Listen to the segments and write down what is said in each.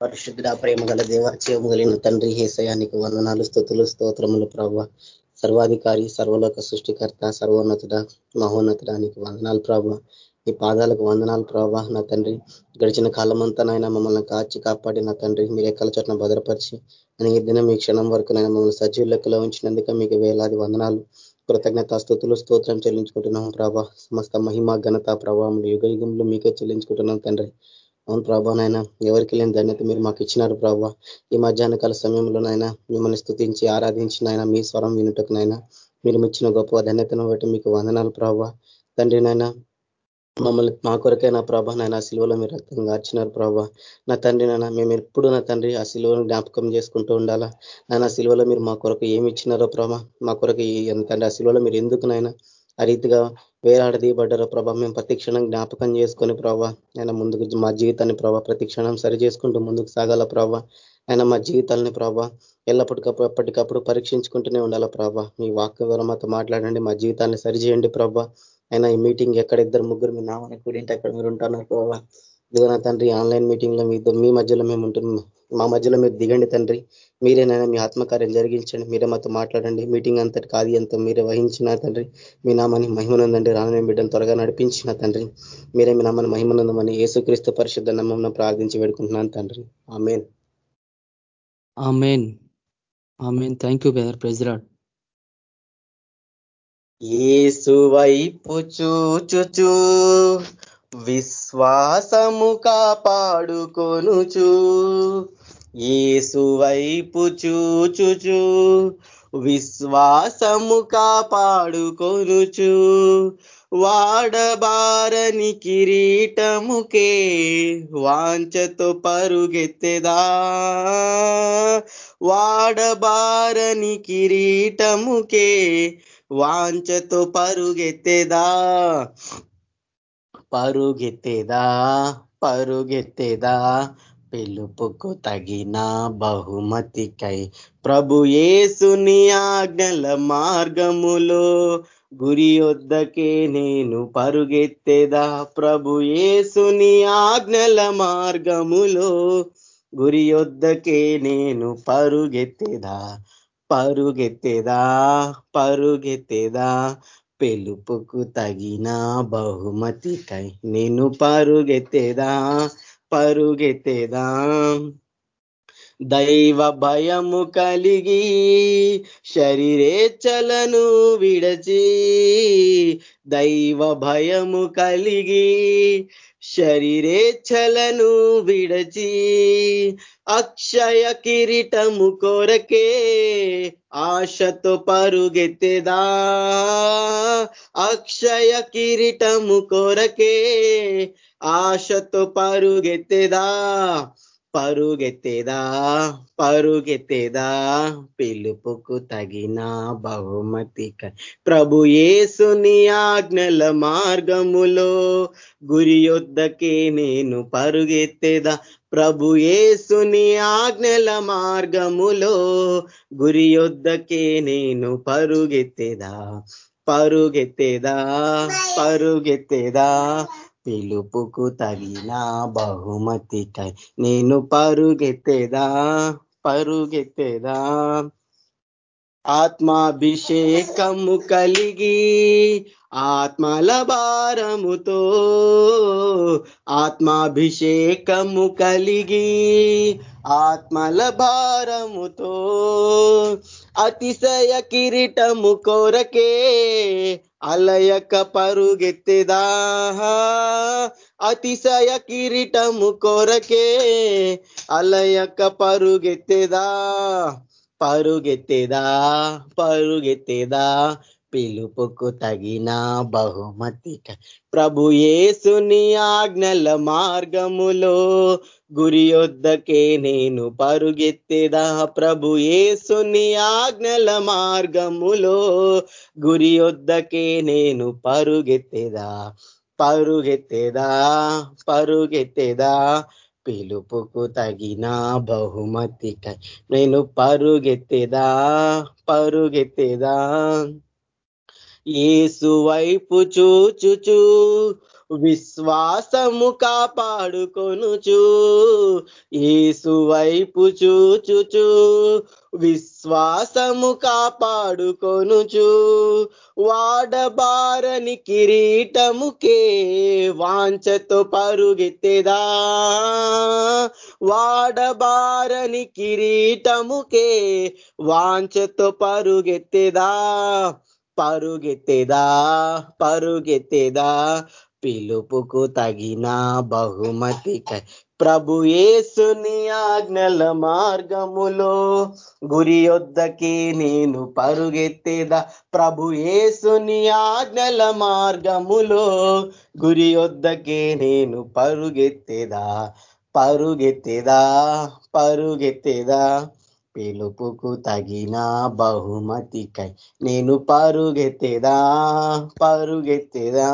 పరిశుద్ధ ప్రేమ గల దేవ కలిగిన తండ్రి హేసయానికి వందనాలు స్థుతులు స్తోత్రములు ప్రభావ. సర్వాధికారి సర్వలోక సృష్టికర్త సర్వోన్నతుడ మహోన్నతుడానికి వందనాలు ప్రభావ. ఈ పాదాలకు వందనాలు ప్రభావ నా తండ్రి. గడిచిన కాలం అంతా నాయన మమ్మల్ని కాచి కాపాడి నా తండ్రి. మీరు ఎక్కల చోట్న భద్రపరిచి అని ఈ దినం ఈ క్షణం వరకు నేను మమ్మల్ని సజీవ లెక్కలో ఉంచినందుకు మీకు వేలాది వందనాలు. కృతజ్ఞత స్థుతులు స్తోత్రం చెల్లించుకుంటున్నాం ప్రభా సమస్త మహిమ ఘనత ప్రభావం యుగ యుగంలో మీకే చెల్లించుకుంటున్నాం తండ్రి. అవును ప్రభానైనా నాయన ఎవరికి లేని ధన్యత మీరు మాకు ఇచ్చినారు ప్రభా. ఈ మధ్యాహ్న కాల సమయంలో మిమ్మల్ని స్థుతించి ఆరాధించిన మీ స్వరం వినుటకు మీరు ఇచ్చిన గొప్ప ధన్యతను బట్టి మీకు వందనాలు ప్రభా. తండ్రి నాయన మమ్మల్ని మా కొరకైనా ప్రభా నాయన సిలువలో మీరు రక్తం గార్చినారు ప్రభా. నా తండ్రి నాయన మేము ఎప్పుడు నా తండ్రి ఆ సిలువను జ్ఞాపకం చేసుకుంటూ ఉండాలా? నాయన సిలువలో మీరు మా కొరకు ఏమి ఇచ్చినారో ప్రభా? మా కొరకు తండ్రి ఆ సిలువలో మీరు ఎందుకు నాయన ఆ రీతిగా వేలాడదీయబడ్డారు. ప్రభా మేము ప్రతిక్షణం జ్ఞాపకం చేసుకొని ప్రభా ఆయన ముందుకు మా జీవితాన్ని ప్రభా ప్రతిక్షణం సరి చేసుకుంటూ ముందుకు సాగాల ప్రభా? ఆయన మా జీవితాలని ప్రభా ఎల్లప్పటికప్పుడు ఎప్పటికప్పుడు పరీక్షించుకుంటూనే ఉండాలా ప్రభా? మీ వాక్య ద్వారా మాతో మాట్లాడండి మా జీవితాన్ని సరిచేయండి ప్రభా. అయినా ఈ మీటింగ్ ఎక్కడ ఇద్దరు ముగ్గురు మీ నామని కూడింటే అక్కడ మీరు ఉంటున్నారు ప్రభావ ఇదిగో నా తండ్రి ఆన్లైన్ మీటింగ్లో మీ మధ్యలో మేము ఉంటున్నాం. మా మధ్యలో మీరు దిగండి తండ్రి. మీరేనైనా మీ ఆత్మకార్యం జరిగించండి. మీరే మాతో మాట్లాడండి. మీటింగ్ అంతటి కాదు ఎంతో మీరే వహించిన తండ్రి. మీ నామాన్ని మహిమనందండి. రానని బిడ్డను త్వరగా నడిపించిన తండ్రి. మీరే మీ నామాన్ని మహిమనందమని యేసుక్రీస్తు పరిశుద్ధ నమ్మం ప్రార్థించి పెడుకుంటున్నాను తండ్రి. Amen. Amen. Amen. Thank you బెదర్ ప్రెజరాడ్ చూచుచూ విశ్వాసము కాపాడుకొనుచు ఏసు వైపు చూచుచు విశ్వాసము కాపాడుకొనుచు. వాడబారని కిరీటముకే వాంచతో పరుగెత్తెదా. వాడబారని కిరీటముకే వాంచతో పరుగెత్తెదా. పరుగెత్తెదా పరుగెత్తెదా. పిలుపుకు తగిన బహుమతికై ప్రభు ఏసుని ఆజ్ఞల మార్గములో గురి వద్దకే నేను పరుగెత్తేదా? ప్రభు ఏసుని ఆజ్ఞల మార్గములో గురి వద్దకే నేను పరుగెత్తేదా? పరుగెత్తేదా? పరుగెత్తేదా? పెలుపుకు తగిన బహుమతికై నేను పరుగెత్తేదా? పరుగెత్తేదా. దైవ భయము కలిగి శరీరేచ్ఛలను విడచి దైవ భయము కలిగి శరీరేచ్ఛలను విడచి అక్షయ కిరీటము కొరకే ఆశతో పరుగెత్తెదా. అక్షయ కిరీటము కొరకే ఆశతో పరుగెత్తెదా. పరుగెత్తేదా? పరుగెత్తేదా? పిలుపుకు తగిన బహుమతిక ప్రభు ఏసుని ఆజ్ఞల మార్గములో గురి యొద్దకే నేను పరుగెత్తేదా? ప్రభు ఏసుని ఆజ్ఞల మార్గములో గురి యొద్దకే నేను పరుగెత్తేదా? పరుగెత్తేదా? పరుగెత్తేదా? పిలుపుకు తగిన బహుమతికై నేను పరుగెత్తేదా? పరుగెత్తేదా? ఆత్మాభిషేకము కలిగి ఆత్మల భారముతో ఆత్మాభిషేకము కలిగి ఆత్మల భారముతో అతిశయ కిరీటము కొరకే అలయక పరుగెత్తెదా అతిశయ కిరీటము కొరకే అలయక పరుగెత్తెదా పరుగెత్తేదా పరుగెత్తేదా పిలుపుకు తగిన బహుమతిక ప్రభుయేసుని ఆజ్ఞల మార్గములో గురి వద్దకే నేను పరుగెత్తేదా ప్రభుయేసుని ఆజ్ఞల మార్గములో గురి వద్దకే నేను పరుగెత్తేదా పరుగెత్తేదా పరుగెత్తేదా పిలుపుకు తగిన బహుమతిక నేను పరుగెత్తేదా? పరుగెత్తేదా? ఏసు వైపు చూచుచూ విశ్వాసము కాపాడుకొనుచు ఏసు వైపు చూచుచు. విశ్వాసము కాపాడుకొనుచు వాడబారని కిరీటముకే వాంచతో పరుగెత్తేదా. వాడబారని కిరీటముకే వాంచతో పరుగెత్తేదా. పరుగెత్తేదా పరుగెత్తేదా. పిలుపుకు తగిన బహుమతికై ప్రభు యేసుని ఆజ్ఞల మార్గములో గురి యొద్దకి నేను పరుగెత్తేదా? ప్రభు యేసుని ఆజ్ఞల మార్గములో గురి యొద్దకి నేను పరుగెత్తేదా? పరుగెత్తేదా? పరుగెత్తేదా? పిలుపుకు తగిన బహుమతికై నేను పరుగెత్తేదా? పరుగెత్తేదా?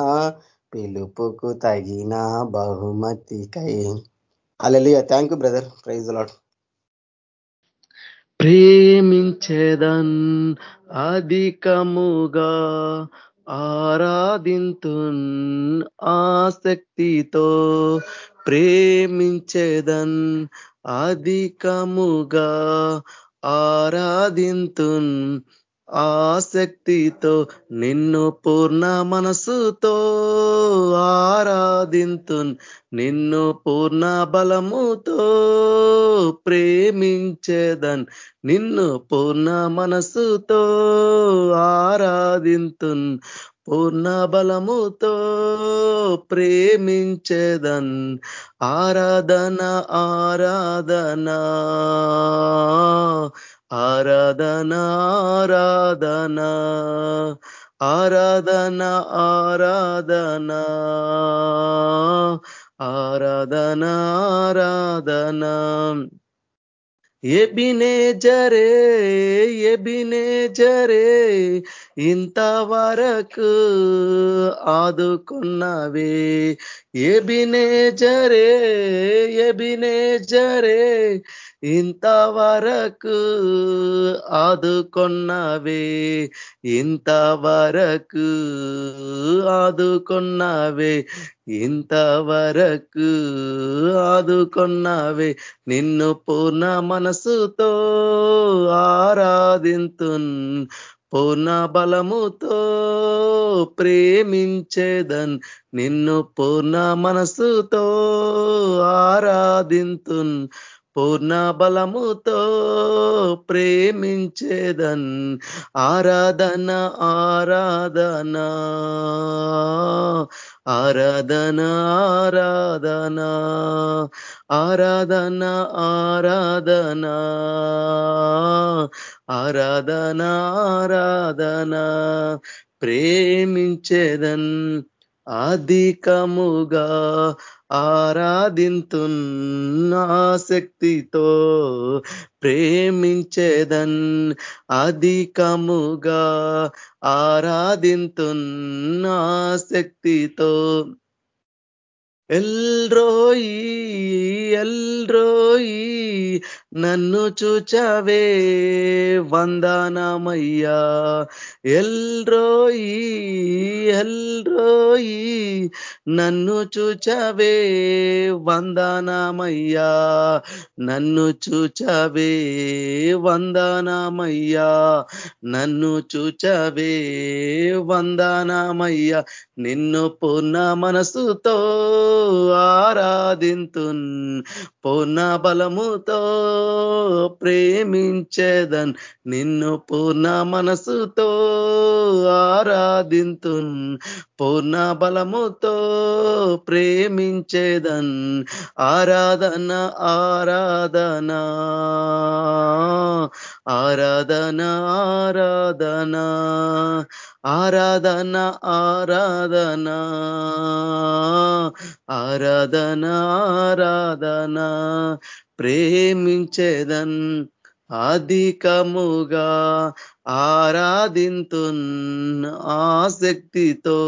పిలుపుకు తగిన బహుమతికై alleluia thank you brother praise Lord ప్రేమించేదన్ అధికముగా ఆరాధింతున్ ఆసక్తితో ప్రేమించేదన్ అధికముగా ఆరాధింతున్ ఆసక్తితో నిన్ను పూర్ణ మనసుతో ఆరాధింతున్. నిన్ను పూర్ణ బలముతో ప్రేమించేదన్. నిన్ను పూర్ణ మనసుతో ఆరాధింతున్. పూర్ణ బలముతో ప్రేమించేదన్. ఆరాధన ఆరాధనా. ఆరాధన ఆరాధన ఆరాధన ఆరాధన ఆరాధన ఆరాధన. ఎబినేజరే ఎబినేజరే ఇంతవరకు ఆదుకున్నవే. ఎబినేజరే ఎబినేజరే ఇంతవరకు ఆదుకొన్నవే ఇంతవరకు ఆదుకొన్నవే ఇంతవరకు ఆదుకొన్నవే నిన్ను పూర్ణ మనసుతో ఆరాధింతున్ పూర్ణ బలముతో ప్రేమించేదన్. నిన్ను పూర్ణ మనసుతో ఆరాధింతున్ పూర్ణ బలముతో ప్రేమించేదన్ ఆరాధన ఆరాధన. ఆరాధన ఆరాధన. ఆరాధన ఆరాధన. ఆరాధన ఆరాధన. ప్రేమించేదన్ అధికముగా ఆరాధింతున్ ఆసక్తితో ప్రేమించేదన్ అధికముగా ఆరాధింతున్ ఆసక్తితో ఎల్రోయి ఎల్రోయి నన్ను చూచవే వందనమయ్యా. ఎల్రోయి ఎల్రోయి నన్ను చూచవే వందనమయ్యా. నన్ను చూచవే వందనమయ్యా. నన్ను చూచవే వందనమయ్యా. నిన్ను పూర్ణ మనసుతో ఆరాధింతున్ పూర్ణ బలముతో ప్రేమించేదన్ నిన్ను పూర్ణ మనసుతో ఆరాధింతున్ పూర్ణ బలముతో ప్రేమించేదన్. ఆరాధన ఆరాధన ఆరాధన ఆరాధన ఆరాధన ఆరాధన. ఆరాధనా ఆరాధనా ఆరాధనా ప్రేమించేదన్ అధికముగా ఆరాధింతున్ ఆసక్తితో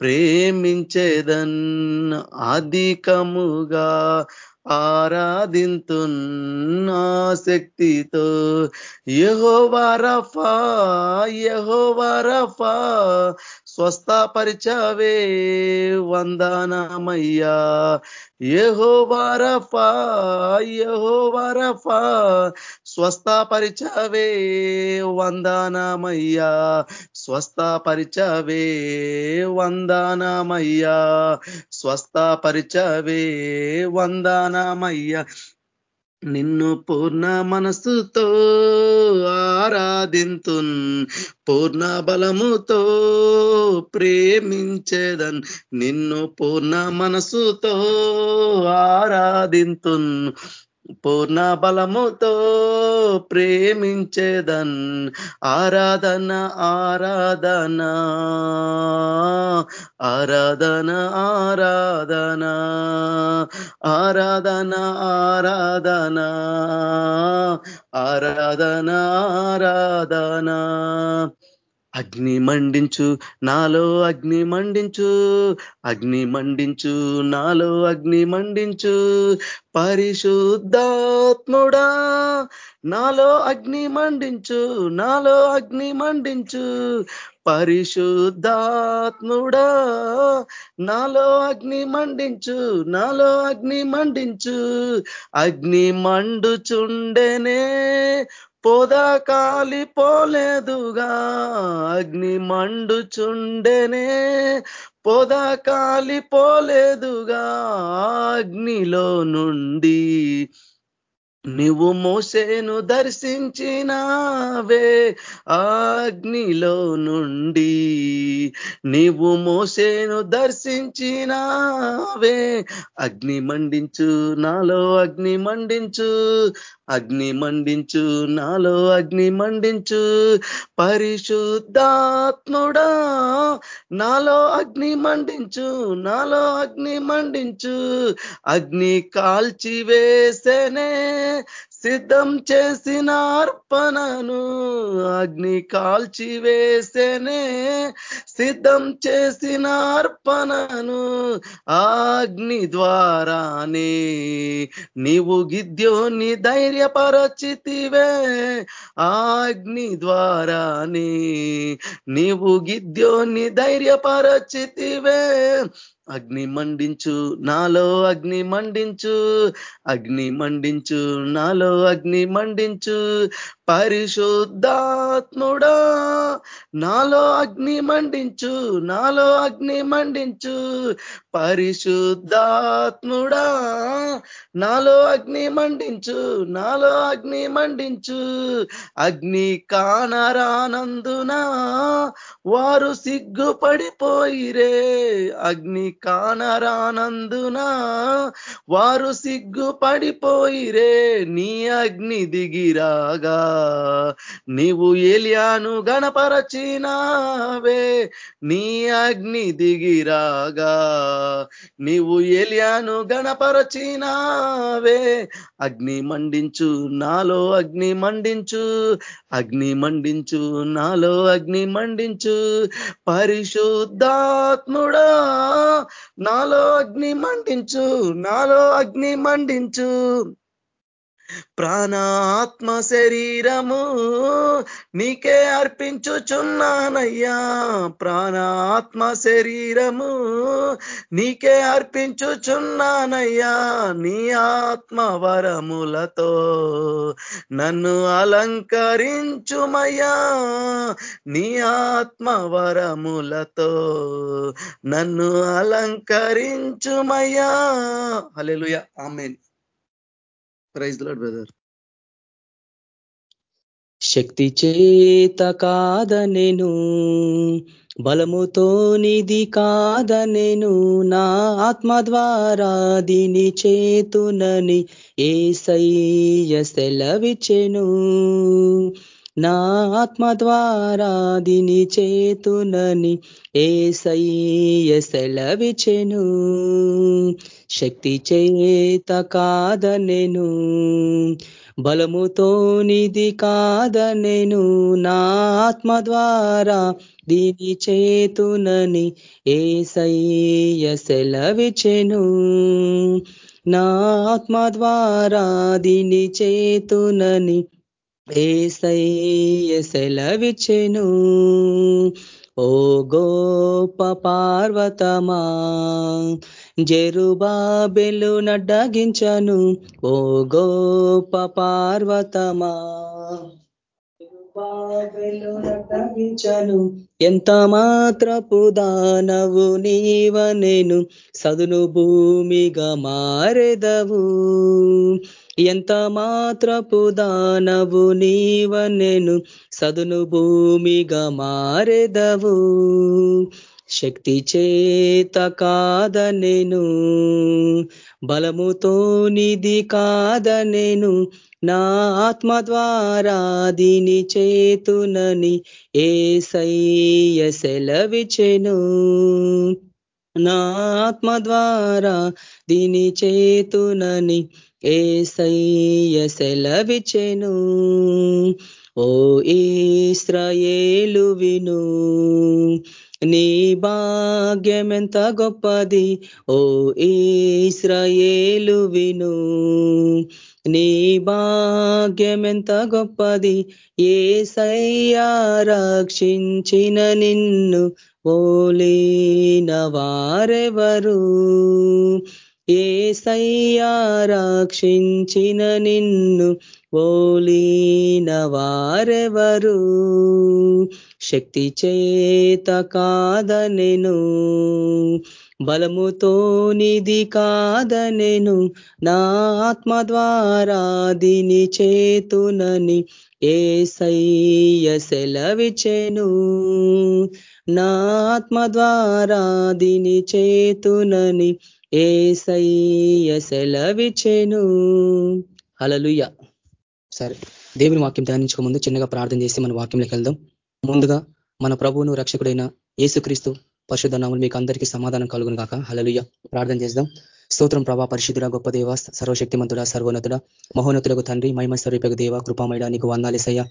ప్రేమించేదన్ అధికముగా ఆరాధింతున్ ఆసక్తితో. యహోవారఫా యహోవారఫా స్వస్థపరిచవే వందనమయ్యా. ఏహో వారఫా ఏహో వారఫా స్వస్థపరిచవే వందనమయ్యా. స్వస్థపరిచవే వందనమయ్యా. స్వస్థపరిచవే వందనమయ్యా. నిన్ను పూర్ణ మనస్సుతో ఆరాధింతున్ పూర్ణ బలముతో ప్రేమించేదన్. నిన్ను పూర్ణ మనసుతో ఆరాధింతున్ పూర్ణ బలముతో ప్రేమించేదన్ ఆరాధన ఆరాధన. ఆరాధన ఆరాధన. ఆరాధన ఆరాధన. ఆరాధన ఆరాధన. అగ్ని మండించు నాలో అగ్ని మండించు అగ్ని మండించు నాలో అగ్ని మండించు. పరిశుద్ధాత్ముడా నాలో అగ్ని మండించు నాలో అగ్ని మండించు. పరిశుద్ధాత్ముడా నాలో అగ్ని మండించు నాలో అగ్ని మండించు. అగ్ని మండుచుండెనే పొద కాలిపోలేదుగా అగ్ని మండుచుండెనే. పొద కాలిపోలేదుగా అగ్నిలో నుండి నువ్వు మోసేను దర్శించినావే అగ్నిలో నుండి. నీవు మోసేను దర్శించినావే అగ్ని మండించు నాలో అగ్ని మండించు. అగ్ని మండించు నాలో అగ్ని మండించు. పరిశుద్ధాత్ముడా నాలో అగ్ని మండించు నాలో అగ్ని మండించు. అగ్ని కాల్చివేసేనే సిద్ధం చేసిన అర్పణను అగ్ని కాల్చి వేసేనే. సిద్ధం చేసిన అర్పణను అగ్ని ద్వారానే నీవు గిద్యోని ధైర్యపరచితివే. అగ్ని ద్వారానే నీవు గిద్యోని ధైర్యపరచితివే. అగ్ని మండించు నాలో అగ్ని మండించు అగ్ని మండించు నాలో అగ్ని మండించు పరిశుద్ధాత్ముడా నాలో అగ్ని మండించు నాలో అగ్ని మండించు. పరిశుద్ధాత్ముడా నాలో అగ్ని మండించు నాలో అగ్ని మండించు. అగ్ని కానరానందున వారు సిగ్గుపడిపోయిరే. అగ్ని కానరానందున వారు సిగ్గుపడిపోయిరే. నీ అగ్ని దిగిరాగా నీవు ఏలియాను గణపరచినావే నీ అగ్ని దిగిరాగా. నీవు ఏలియాను గణపరచినావే అగ్ని మండించు నాలో అగ్ని మండించు అగ్ని మండించు నాలో అగ్ని మండించు. పరిశుద్ధాత్ముడా నాలో అగ్ని మండించు నాలో అగ్ని మండించు. ప్రాణాత్మ శరీరము నీకే అర్పించుచున్నానయ్యా. ప్రాణాత్మ శరీరము నీకే అర్పించుచున్నానయ్యా. నీ ఆత్మ వరములతో నన్ను అలంకరించుమయ్యా. నీ ఆత్మ వరములతో నన్ను అలంకరించుమయ్యా. Alleluia amen. Praise Lord brother. శక్తి చేత కాదనెను బలముతో నిధి కాదనెను నా ఆత్మ ద్వారా దీని చేతునని ఏసయ్య సెలవిచెను నా ఆత్మ ద్వారా దీని చేతునని ఏసయ్య సెలవిచెను శక్తి చేత కాదనెను బలముతో నిధి కాదనెను. నా ఆత్మ ద్వారా దీని చేతునని ఏసయ్య సెలవిచెను. నా ఆత్మ ద్వారా దీని చేతునని ఏసయ్య సెలవిచెను. ఓ గోప పార్వతమా జెరుబాబెలు నడ్డగించను ఓ గోప పార్వతమా. జెరుబాబెలు నడ్డగించను ఎంత మాత్రపు దానవు నీవనేను సదును భూమిగా మారెదవు. ఎంత మాత్రపు దానవు నీవనెను సదును భూమిగా మారెదవు. శక్తి చేత కాదనెను బలముతో నిధి కాదనెను. నా ఆత్మ ద్వారా దీని చేతునని ఏ సయ్య సెలవిచెను నా ఆత్మ ద్వారా దీని చేతునని ఏ సయ్య సెలవిచెను ఓ ఈశ్రయేలు విను నీ భాగ్యమెంత గొప్పది ఓ ఈశ్రయేలు విను. నీ భాగ్యమెంత గొప్పది ఏ సయ్యా రక్షించిన నిన్ను ఓలీన వారెవరు. ఏ సయ్యా రక్షించిన నిన్ను ఓలీన వారెవరు. శక్తి చేత కాదనెను బలముతో నిధి కాదనెను నా ఆత్మ ద్వారా దిని చేతునని ఏ సయ్య సెలవిచెను నా ఆత్మ ద్వారా దిని చేతునని ఏ సయ్య సెలవిచెను అలలుయ సరే దేవుని వాక్యం ధ్యానించక ముందు చిన్నగా ప్రార్థన చేసి మన వాక్యంలోకి వెళ్దాం. ముందుగా మన ప్రభువును రక్షకుడైన యేసుక్రీస్తు పరిశుద్ధ నామలు మీకు అందరికీ సమాధానం కలుగును కాక హలలుయ ప్రార్థన చేద్దాం. స్తోత్రం ప్రభా పరిశుద్ధుడ గొప్ప దేవ సర్వశక్తిమంతుడ సర్వోన్నతుడ మహోన్నతులకు తండ్రి మహిమ స్వరూపకు దేవ కృపామయడా నీకు వందాలేసయ్యా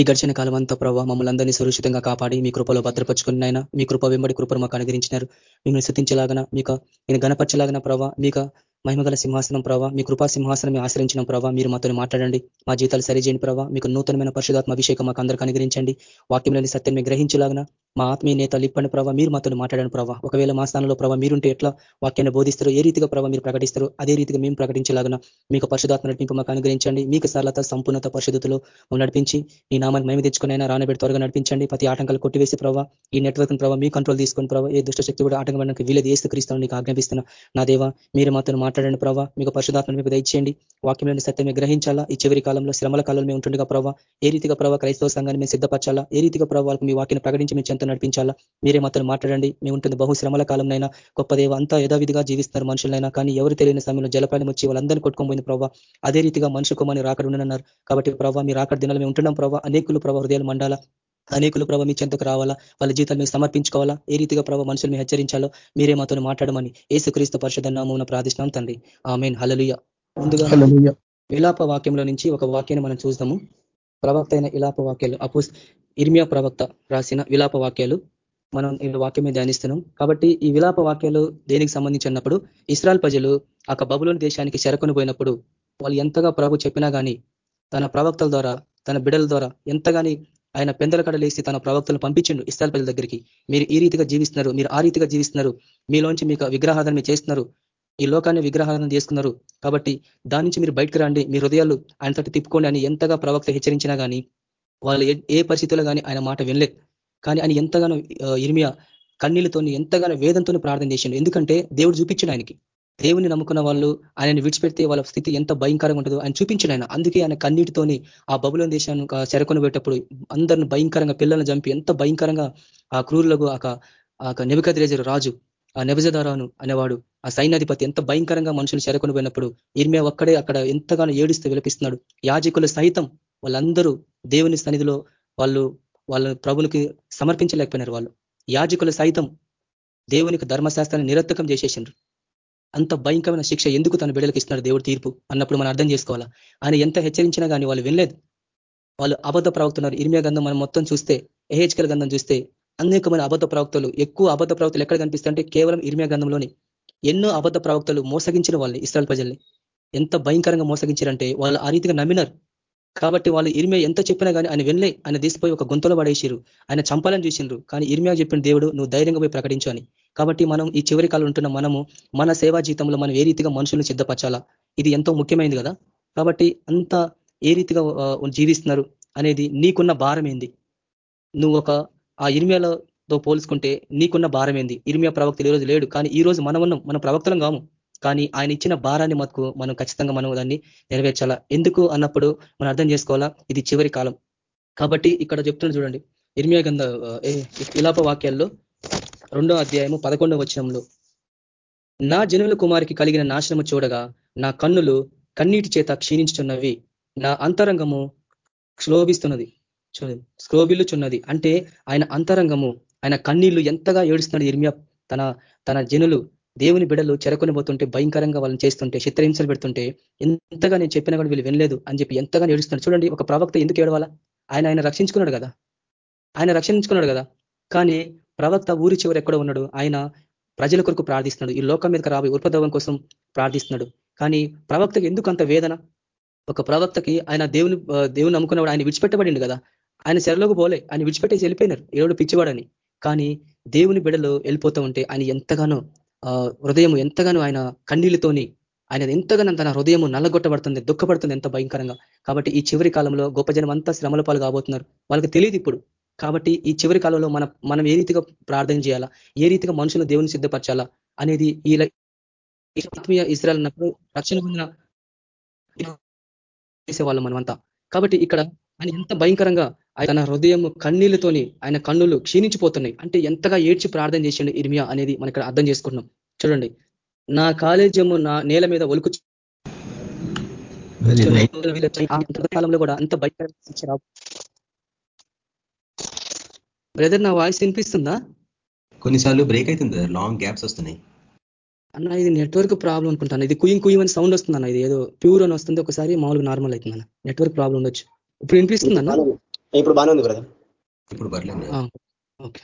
ఈ గడిచిన కాలం అంతా ప్రభావ మమ్మల్ని అందరినీ సురక్షితంగా కాపాడి మీ కృపలో భద్రపరుచుకున్నైనా మీ కృప వెంబడి కృపను మాకు అనుగ్రహించినారు. మిమ్మల్ని శృతించలాగన మీకు నేను గణపరచలాగన ప్రభావ మీకు మహిమగల సింహాసనం ప్రభావ మీ కృపా సింహాసనం ఆశ్రయించిన ప్రభావ మీరు మాతో మాట్లాడండి. మా జీతాలు సరిచేయండి ప్రభావ మీకు నూతనమైన పరిశుధాత్మ అభిషేకం మాకు అందరికీ అనుగ్రహించండి. వాక్యంలోని సత్యాన్ని గ్రహించలాగన మా ఆత్మీయ నేతలు ఇప్పండి ప్రభావ మీరు మాతో మాట్లాడండి ప్రభావ ఒకవేళ మా స్థానంలో ప్రభావ మీరుంటే ఎట్లా? వాక్యాన్ని బోధిస్తారో ఏ రీతిగా ప్రభావ మీరు ప్రకటిస్తారు అదే రీతిగా మేము ప్రకటించలాగన మీకు పరిశుధాత్మ నటింపు మాకు అనుగ్రహించండి. మీకు సరళత సంపూర్ణత పరిశుద్ధతలో నడిపించి నేను నామాన్ని మేము తెచ్చుకునైనా రానబెట్టి త్వరగా నడిపించండి. ప్రతి ఆటంకాలు కొట్టివేసి ప్రభావ ఈ నెట్వర్క్ ప్రభావ మీ కంట్రోల్ తీసుకుని ప్రభావ ఏ దుష్టశక్తి కూడా ఆటంకం వీలేదు ఏసు క్రీస్తాను నీకు ఆజ్ఞాపిస్తున్నా. నా దేవ మీరు మాతో మాట్లాడండి ప్రభావ మీకు పరిశుధాత్మను మీకు దయచేయండి. వాక్యంలోని సత్యమే గ్రహించాలా? ఈ చివరి కాలంలో శ్రమల కాలంలో మేము ఉంటుండగా ప్రభావ ఏ రీతిగా ప్రభావ క్రైస్తవ సంఘాన్ని మేము సిద్ధపరచాలా? ఏ రీతిగా ప్రభావ మీ వాక్యను ప్రకటించి మేము చెంత నడిపించాలా? మీరే మాతో మాట్లాడండి. మేము ఉంటుంది బహు శ్రమల కాలంలో గొప్ప దేవ అంతా యథావిధిగా జీవిస్తున్నారు మనుషులైనా కానీ ఎవరు తెలియని సమయంలో జలపాలం వచ్చి వాళ్ళందరినీ కొట్టుకోబోయింది ప్రభావ అదే రీతిగా మనుషు కుమాని రాకడ ఉండనన్నారు. కాబట్టి ప్రభావ మీరు రాకడ దినాలు మేము ఉంటున్నాం ప్రభావ అనేకులు ప్రభావ హృదయాలు మండాలా? అనేకులు ప్రభావ మీ చెంతకు రావాలా? వాళ్ళ జీతాలు మీరు సమర్పించుకోవాలా? ఏ రీతిగా ప్రభావ మనుషులు హెచ్చరించాలో మీరే మాతో మాట్లాడమని ఏసుక్రీస్తు పరిషత్ నామూన ప్రార్థిస్తున్నాం తండ్రి. ఆమెన్. హలలుయ ముందుగా విలాప వాక్యంలో నుంచి ఒక వాక్యాన్ని మనం చూస్తాము ప్రవక్త అయిన విలాప వాక్యాలు అపోస్ ఇర్మియా ప్రవక్త రాసిన విలాప వాక్యాలు మనం ఈ వాక్యమే ధ్యానిస్తున్నాం. కాబట్టి ఈ విలాప వాక్యాలు దేనికి సంబంధించి అన్నప్పుడు ఇస్రాయల్ ప్రజలు ఆ బబులోని దేశానికి చెరకొని పోయినప్పుడు వాళ్ళు ఎంతగా ప్రభు చెప్పినా కానీ తన ప్రవక్తల ద్వారా తన బిడల ద్వారా ఎంతగాని ఆయన పెందల కడలేసి తన ప్రవక్తలను పంపించిండు ఇస్తాల ప్రజల దగ్గరికి. మీరు ఈ రీతిగా జీవిస్తున్నారు మీరు ఆ రీతిగా జీవిస్తున్నారు. మీలోంచి మీకు విగ్రహాధన చేస్తున్నారు. ఈ లోకాన్ని విగ్రహాలను చేసుకున్నారు. కాబట్టి దాని నుంచి మీరు బయటకు రండి. మీ హృదయాలు ఆయన తోటి తిప్పుకోండి అని ఎంతగా ప్రవక్త హెచ్చరించినా కానీ వాళ్ళు ఏ పరిస్థితుల్లో కానీ ఆయన మాట వినలే కానీ ఆయన ఎంతగానో ఇర్మియా కన్నీళ్ళతోని ఎంతగానో వేదంతో ప్రార్థన చేసిండు. ఎందుకంటే దేవుడు చూపించిన ఆయనకి. దేవుని నమ్ముకున్న వాళ్ళు ఆయనని విడిచిపెడితే వాళ్ళ స్థితి ఎంత భయంకరంగా ఉంటుందో ఆయన చూపించిన ఆయన. అందుకే ఆయన కన్నీటితోని ఆ బబులోని దేశాన్ని చెరకొని పెట్టేటప్పుడు అందరిని భయంకరంగా పిల్లల్ని చంపి ఎంత భయంకరంగా ఆ క్రూరులకు ఆ నెబికద్రేజరు రాజు ఆ నెబజదారాను అనేవాడు ఆ సైన్యాధిపతి ఎంత భయంకరంగా మనుషులు చెరకొని పోయినప్పుడు ఇర్మియా ఒక్కడే అక్కడ ఎంతగానో ఏడుస్తూ విలపిస్తున్నాడు. యాజకులు సహితం వాళ్ళందరూ దేవుని సన్నిధిలో వాళ్ళు వాళ్ళ ప్రభులకి సమర్పించలేకపోయినారు వాళ్ళు. యాజకులు సైతం దేవునికి ధర్మశాస్త్రాన్ని నిరర్థకం చేసేసిండ్రు. అంత భయంకరమైన శిక్ష ఎందుకు తన బిడ్డలకు ఇస్తున్నాడు దేవుడు తీర్పు అన్నప్పుడు మనం అర్థం చేసుకోవాలా? ఆయన ఎంత హెచ్చరించినా కానీ వాళ్ళు వినలేదు. వాళ్ళు అబద్ధ ప్రవక్తున్నారు ఇరిమియా గంధం మనం మొత్తం చూస్తే ఏహెచ్కల్ గంధం చూస్తే అనేకమైన అబద్ధ ప్రవక్తలు ఎక్కువ అబద్ధ ప్రవక్తలు ఎక్కడ కనిపిస్తుంటే కేవలం ఇర్మియా గంధంలోని ఎన్నో అబద్ధ ప్రవక్తలు మోసగించిన వాళ్ళని ఇస్రాయల్ ప్రజల్ని. ఎంత భయంకరంగా మోసగించారంటే వాళ్ళు ఆ రీతిగా నమ్మినారు. కాబట్టి వాళ్ళు ఇర్మియా ఎంత చెప్పినా కానీ ఆయన వెళ్ళే ఆయన తీసిపోయి ఒక గొంతులో పడేసిరు ఆయన చంపాలని చూసిండ్రు. కానీ ఇరిమియా చెప్పిన దేవుడు నువ్వు ధైర్యంగా పోయి ప్రకటించు అని. కాబట్టి మనం ఈ చివరి కాలం ఉంటున్న మనము మన సేవా జీతంలో మనం ఏ రీతిగా మనుషులను సిద్ధపరచాలా? ఇది ఎంతో ముఖ్యమైనది కదా. కాబట్టి అంత ఏ రీతిగా జీవిస్తున్నారు అనేది నీకున్న భారం ఏంది నువ్వు ఒక ఆ ఇర్మియాలతో పోల్చుకుంటే నీకున్న భారం ఏంది ఇరిమియా ప్రవక్తలు ఈ రోజు లేడు. కానీ ఈ రోజు మనం ఉన్నాం మన ప్రవక్తలం కాము. కానీ ఆయన ఇచ్చిన భారాన్ని మనకు మనం ఖచ్చితంగా మనం దాన్ని నెరవేర్చాలా? ఎందుకు అన్నప్పుడు మనం అర్థం చేసుకోవాలా? ఇది చివరి కాలం. కాబట్టి ఇక్కడ చెప్తున్నా చూడండి. ఇర్మియా గంధ ఇలాప వాక్యాల్లో రెండో అధ్యాయము పదకొండవ వచనంలో నా జనుల కుమారికి కలిగిన నాశనము చూడగా నా కన్నులు కన్నీటి చేత క్షీణించుచున్నవి. నా అంతరంగము క్షోభిస్తున్నది. చూడండి స్క్రోబిల్లుచున్నది అంటే ఆయన అంతరంగము ఆయన కన్నీళ్ళు ఎంతగా ఏడుస్తున్నాడు ఇర్మియా తన తన జనులు. దేవుని బిడలు చెరకొని పోతుంటే భయంకరంగా వాళ్ళని చేస్తుంటే చిత్రహింసలు పెడుతుంటే ఎంతగా నేను చెప్పినా కూడా వీళ్ళు వినలేదు అని చెప్పి ఎంతగా ఏడుస్తున్నాడు. చూడండి ఒక ప్రవక్త ఎందుకు ఏడవాలా? ఆయన ఆయన రక్షించుకున్నాడు కదా. ఆయన రక్షించుకున్నాడు కదా. కానీ ప్రవక్త ఊరి చివరి ఎక్కడ ఉన్నాడు. ఆయన ప్రజల కొరకు ప్రార్థిస్తున్నాడు. ఈ లోకం మీదకి రాబోయే ఉత్పదవం కోసం ప్రార్థిస్తున్నాడు. కానీ ప్రవక్తకి ఎందుకు అంత వేదన? ఒక ప్రవక్తకి ఆయన దేవుని దేవుని నమ్ముకున్నవాడు ఆయన విడిచిపెట్టబడిండు కదా. ఆయన శరలోకి పోలే. ఆయన విడిచిపెట్టేసి వెళ్ళిపోయినారు. ఏడు పిచ్చివాడని. కానీ దేవుని బిడలో వెళ్ళిపోతూ ఉంటే ఆయన ఎంతగానో హృదయం ఎంతగానో ఆయన కన్నీళ్ళతోని ఆయన ఎంతగానో తన హృదయం నల్లగొట్టబడుతుంది దుఃఖపడుతుంది ఎంత భయంకరంగా. కాబట్టి ఈ చివరి కాలంలో గొప్ప జనం అంతా శ్రమల పాలు కాబోతున్నారు. వాళ్ళకి తెలియదు ఇప్పుడు. కాబట్టి ఈ చివరి కాలంలో మన మనం ఏ రీతిగా ప్రార్థన చేయాలా? ఏ రీతిగా మనుషులు దేవుని సిద్ధపరచాలా? అనేది ఈ ఆత్మీయ ఇస్రాయల్ అన్నప్పుడు రక్షణ పొందిన చేసేవాళ్ళం మనమంతా. కాబట్టి ఇక్కడ ఆయన ఎంత భయంకరంగా ఆయన హృదయం కన్నీళ్ళతోని ఆయన కన్నులు క్షీణించిపోతున్నాయి. అంటే ఎంతగా ఏడ్చి ప్రార్థన చేసిండు ఇర్మియా అనేది మనం ఇక్కడ అర్థం చేసుకుంటున్నాం. చూడండి. నా కాలేజము నా నేల మీద ఒలుకు కాలంలో కూడా అంత భయంకరంగా బ్రదర్ నా వాయిస్ వినిపిస్తుందా? కొన్నిసార్లు బ్రేక్ అవుతుంది లాంగ్ గ్యాప్స్ వస్తున్నాయి. అన్న ఇది నెట్వర్క్ ప్రాబ్లం అనుకుంటాను. ఇది కుయ్యం కుయ్యం అని సౌండ్ వస్తుంది అన్న ఇది ఏదో ప్యూర్ అని వస్తుంది ఒకసారి మామూలుగా నార్మల్ అవుతుంది అన్న నెట్వర్క్ ప్రాబ్లం ఉండొచ్చు. ఇప్పుడు వినిపిస్తుంది అన్న ఇప్పుడు బాగానే ఉంది బ్రదర్ ఇప్పుడు పర్లేదు. ఓకే.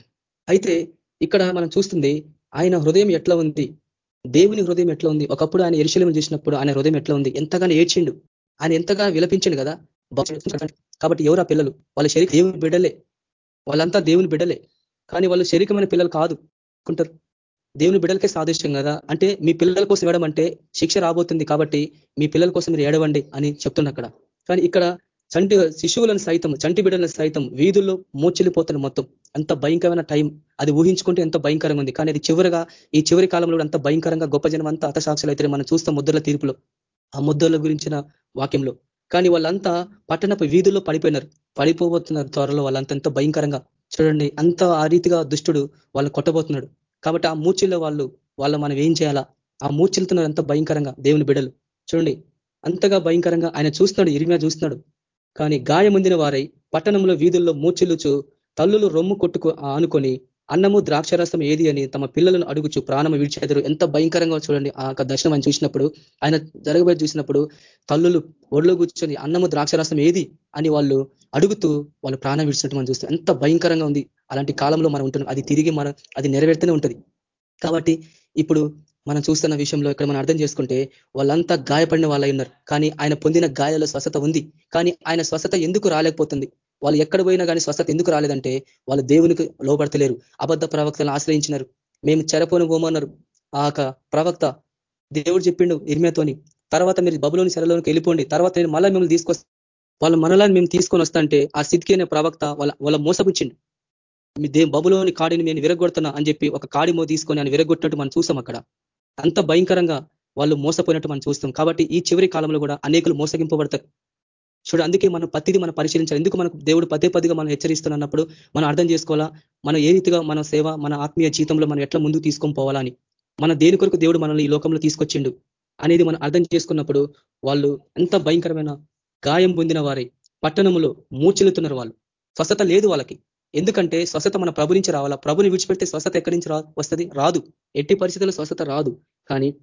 అయితే ఇక్కడ మనం చూస్తుంది ఆయన హృదయం ఎట్లా ఉంది? దేవుని హృదయం ఎట్లా ఉంది? ఒకప్పుడు ఆయన ఎరుశలం చూసినప్పుడు ఆయన హృదయం ఎట్లా ఉంది? ఎంతగానో ఏడ్చిండు. ఆయన ఎంతగా విలపించండు కదా? కాబట్టి ఎవరు ఆ పిల్లలు? వాళ్ళ శరీరం దేవుని బిడ్డలే. వాళ్ళంతా దేవుని బిడ్డలే. కానీ వాళ్ళు శరీరమైన పిల్లలు కాదు. అనుకుంటారు దేవుని బిడ్డలకే సాదృశ్యం కదా? అంటే మీ పిల్లల కోసం ఏడమంటే అంటే శిక్ష రాబోతుంది కాబట్టి మీ పిల్లల కోసం మీరు ఏడవండి అని చెప్తున్నా అక్కడ. కానీ ఇక్కడ చంటి శిశువులను సైతం చంటి బిడ్డలను సైతం వీధుల్లో మూర్చిల్లిపోతున్న మొత్తం. అంత భయంకరమైన టైం. అది ఊహించుకుంటే ఎంత భయంకరంగా ఉంది. కానీ అది చివరిగా ఈ చివరి కాలంలో అంత భయంకరంగా గొప్ప జనం అంతా అతసాక్షులు అయితే మనం చూస్తాం ముద్రల తీర్పులో. ఆ ముద్రల గురించిన వాక్యంలో. కానీ వాళ్ళంతా పట్టణపు వీధుల్లో పడిపోయినారు. పడిపోబోతున్నారు త్వరలో వాళ్ళంతా. ఎంత భయంకరంగా. చూడండి అంత ఆ రీతిగా దుష్టుడు వాళ్ళు కొట్టబోతున్నాడు. కాబట్టి ఆ మూర్చిల్లో వాళ్ళు వాళ్ళ మనం ఏం చేయాలా? ఆ మూర్చిల్తున్నారు ఎంత భయంకరంగా దేవుని బిడలు చూడండి అంతగా భయంకరంగా ఆయన చూస్తున్నాడు ఇరిమిగా చూస్తున్నాడు. కానీ గాయముందిన వారై పట్టణంలో వీధుల్లో మూర్చిల్లుచు తల్లులు రొమ్ము కొట్టుకు ఆనుకొని అన్నము ద్రాక్షరసం ఏది అని తమ పిల్లలను అడుగుచు ప్రాణం విడిచేదరు ఎంత భయంకరంగా చూడండి. ఆ యొక్క దర్శనం ఆయన చూసినప్పుడు ఆయన జరగబడి చూసినప్పుడు తల్లులు ఒళ్ళు కూర్చొని అన్నము ద్రాక్షరసం ఏది? అని వాళ్ళు అడుగుతూ వాళ్ళు ప్రాణం విడిచినట్టు మనం చూస్తాం. ఎంత భయంకరంగా ఉంది. అలాంటి కాలంలో మనం ఉంటున్నాం. అది తిరిగి మనం అది నెరవేర్తూనే ఉంటుంది. కాబట్టి ఇప్పుడు మనం చూస్తున్న విషయంలో ఇక్కడ మనం అర్థం చేసుకుంటే వాళ్ళంతా గాయపడిన వాళ్ళై ఉన్నారు. కానీ ఆయన పొందిన గాయాల స్వస్థత ఉంది. కానీ ఆయన స్వస్థత ఎందుకు రాలేకపోతుంది? వాళ్ళు ఎక్కడ పోయినా కానీ స్వస్థత ఎందుకు రాలేదంటే వాళ్ళు దేవునికి లోపడతలేరు అబద్ధ ప్రవక్తలను ఆశ్రయించినారు. మేము చెరపోను పోమన్నారు. ఆ ప్రవక్త దేవుడు చెప్పిండు ఇర్మేతోని తర్వాత మీరు బబులోని శరలోనికి వెళ్ళిపోండి. తర్వాత నేను మళ్ళీ మిమ్మల్ని తీసుకొస్తా. వాళ్ళ మనలాన్ని మేము తీసుకొని వస్తాంటే ఆ స్థితికి అనే ప్రవక్త వాళ్ళ వాళ్ళ మోసపుచ్చిండు. మీ దే బబులోని కాడిని నేను విరగొడుతున్నా అని చెప్పి ఒక కాడిమో తీసుకొని ఆయన విరగొట్టినట్టు మనం చూసాం అక్కడ. అంత భయంకరంగా వాళ్ళు మోసపోయినట్టు మనం చూస్తాం. కాబట్టి ఈ చివరి కాలంలో కూడా అనేకులు మోసగింపబడతారు చూడు అందుకే మనం పత్తిది మనం పరిశీలించాలి. ఎందుకు మనకు దేవుడు పదే పదిగా మనం హెచ్చరిస్తున్నప్పుడు మనం అర్థం చేసుకోవాలా? మనం ఏ రీతిగా మన సేవ మన ఆత్మీయ జీవితంలో మనం ఎట్లా ముందుకు తీసుకొని పోవాలని మన దేని కొరకు దేవుడు మనల్ని ఈ లోకంలో తీసుకొచ్చిండు అనేది మనం అర్థం చేసుకున్నప్పుడు వాళ్ళు ఎంత భయంకరమైన గాయం పొందిన వారి. పట్టణంలో మూర్చెలుతున్నారు వాళ్ళు. స్వస్థత లేదు వాళ్ళకి. ఎందుకంటే స్వస్థత మన ప్రభు నుంచి రావాలా? ప్రభుని విడిచిపెడితే స్వస్థత ఎక్కడి నుంచి వస్తుంది? రాదు. ఎట్టి పరిస్థితుల్లో స్వస్థత రాదు. కానీ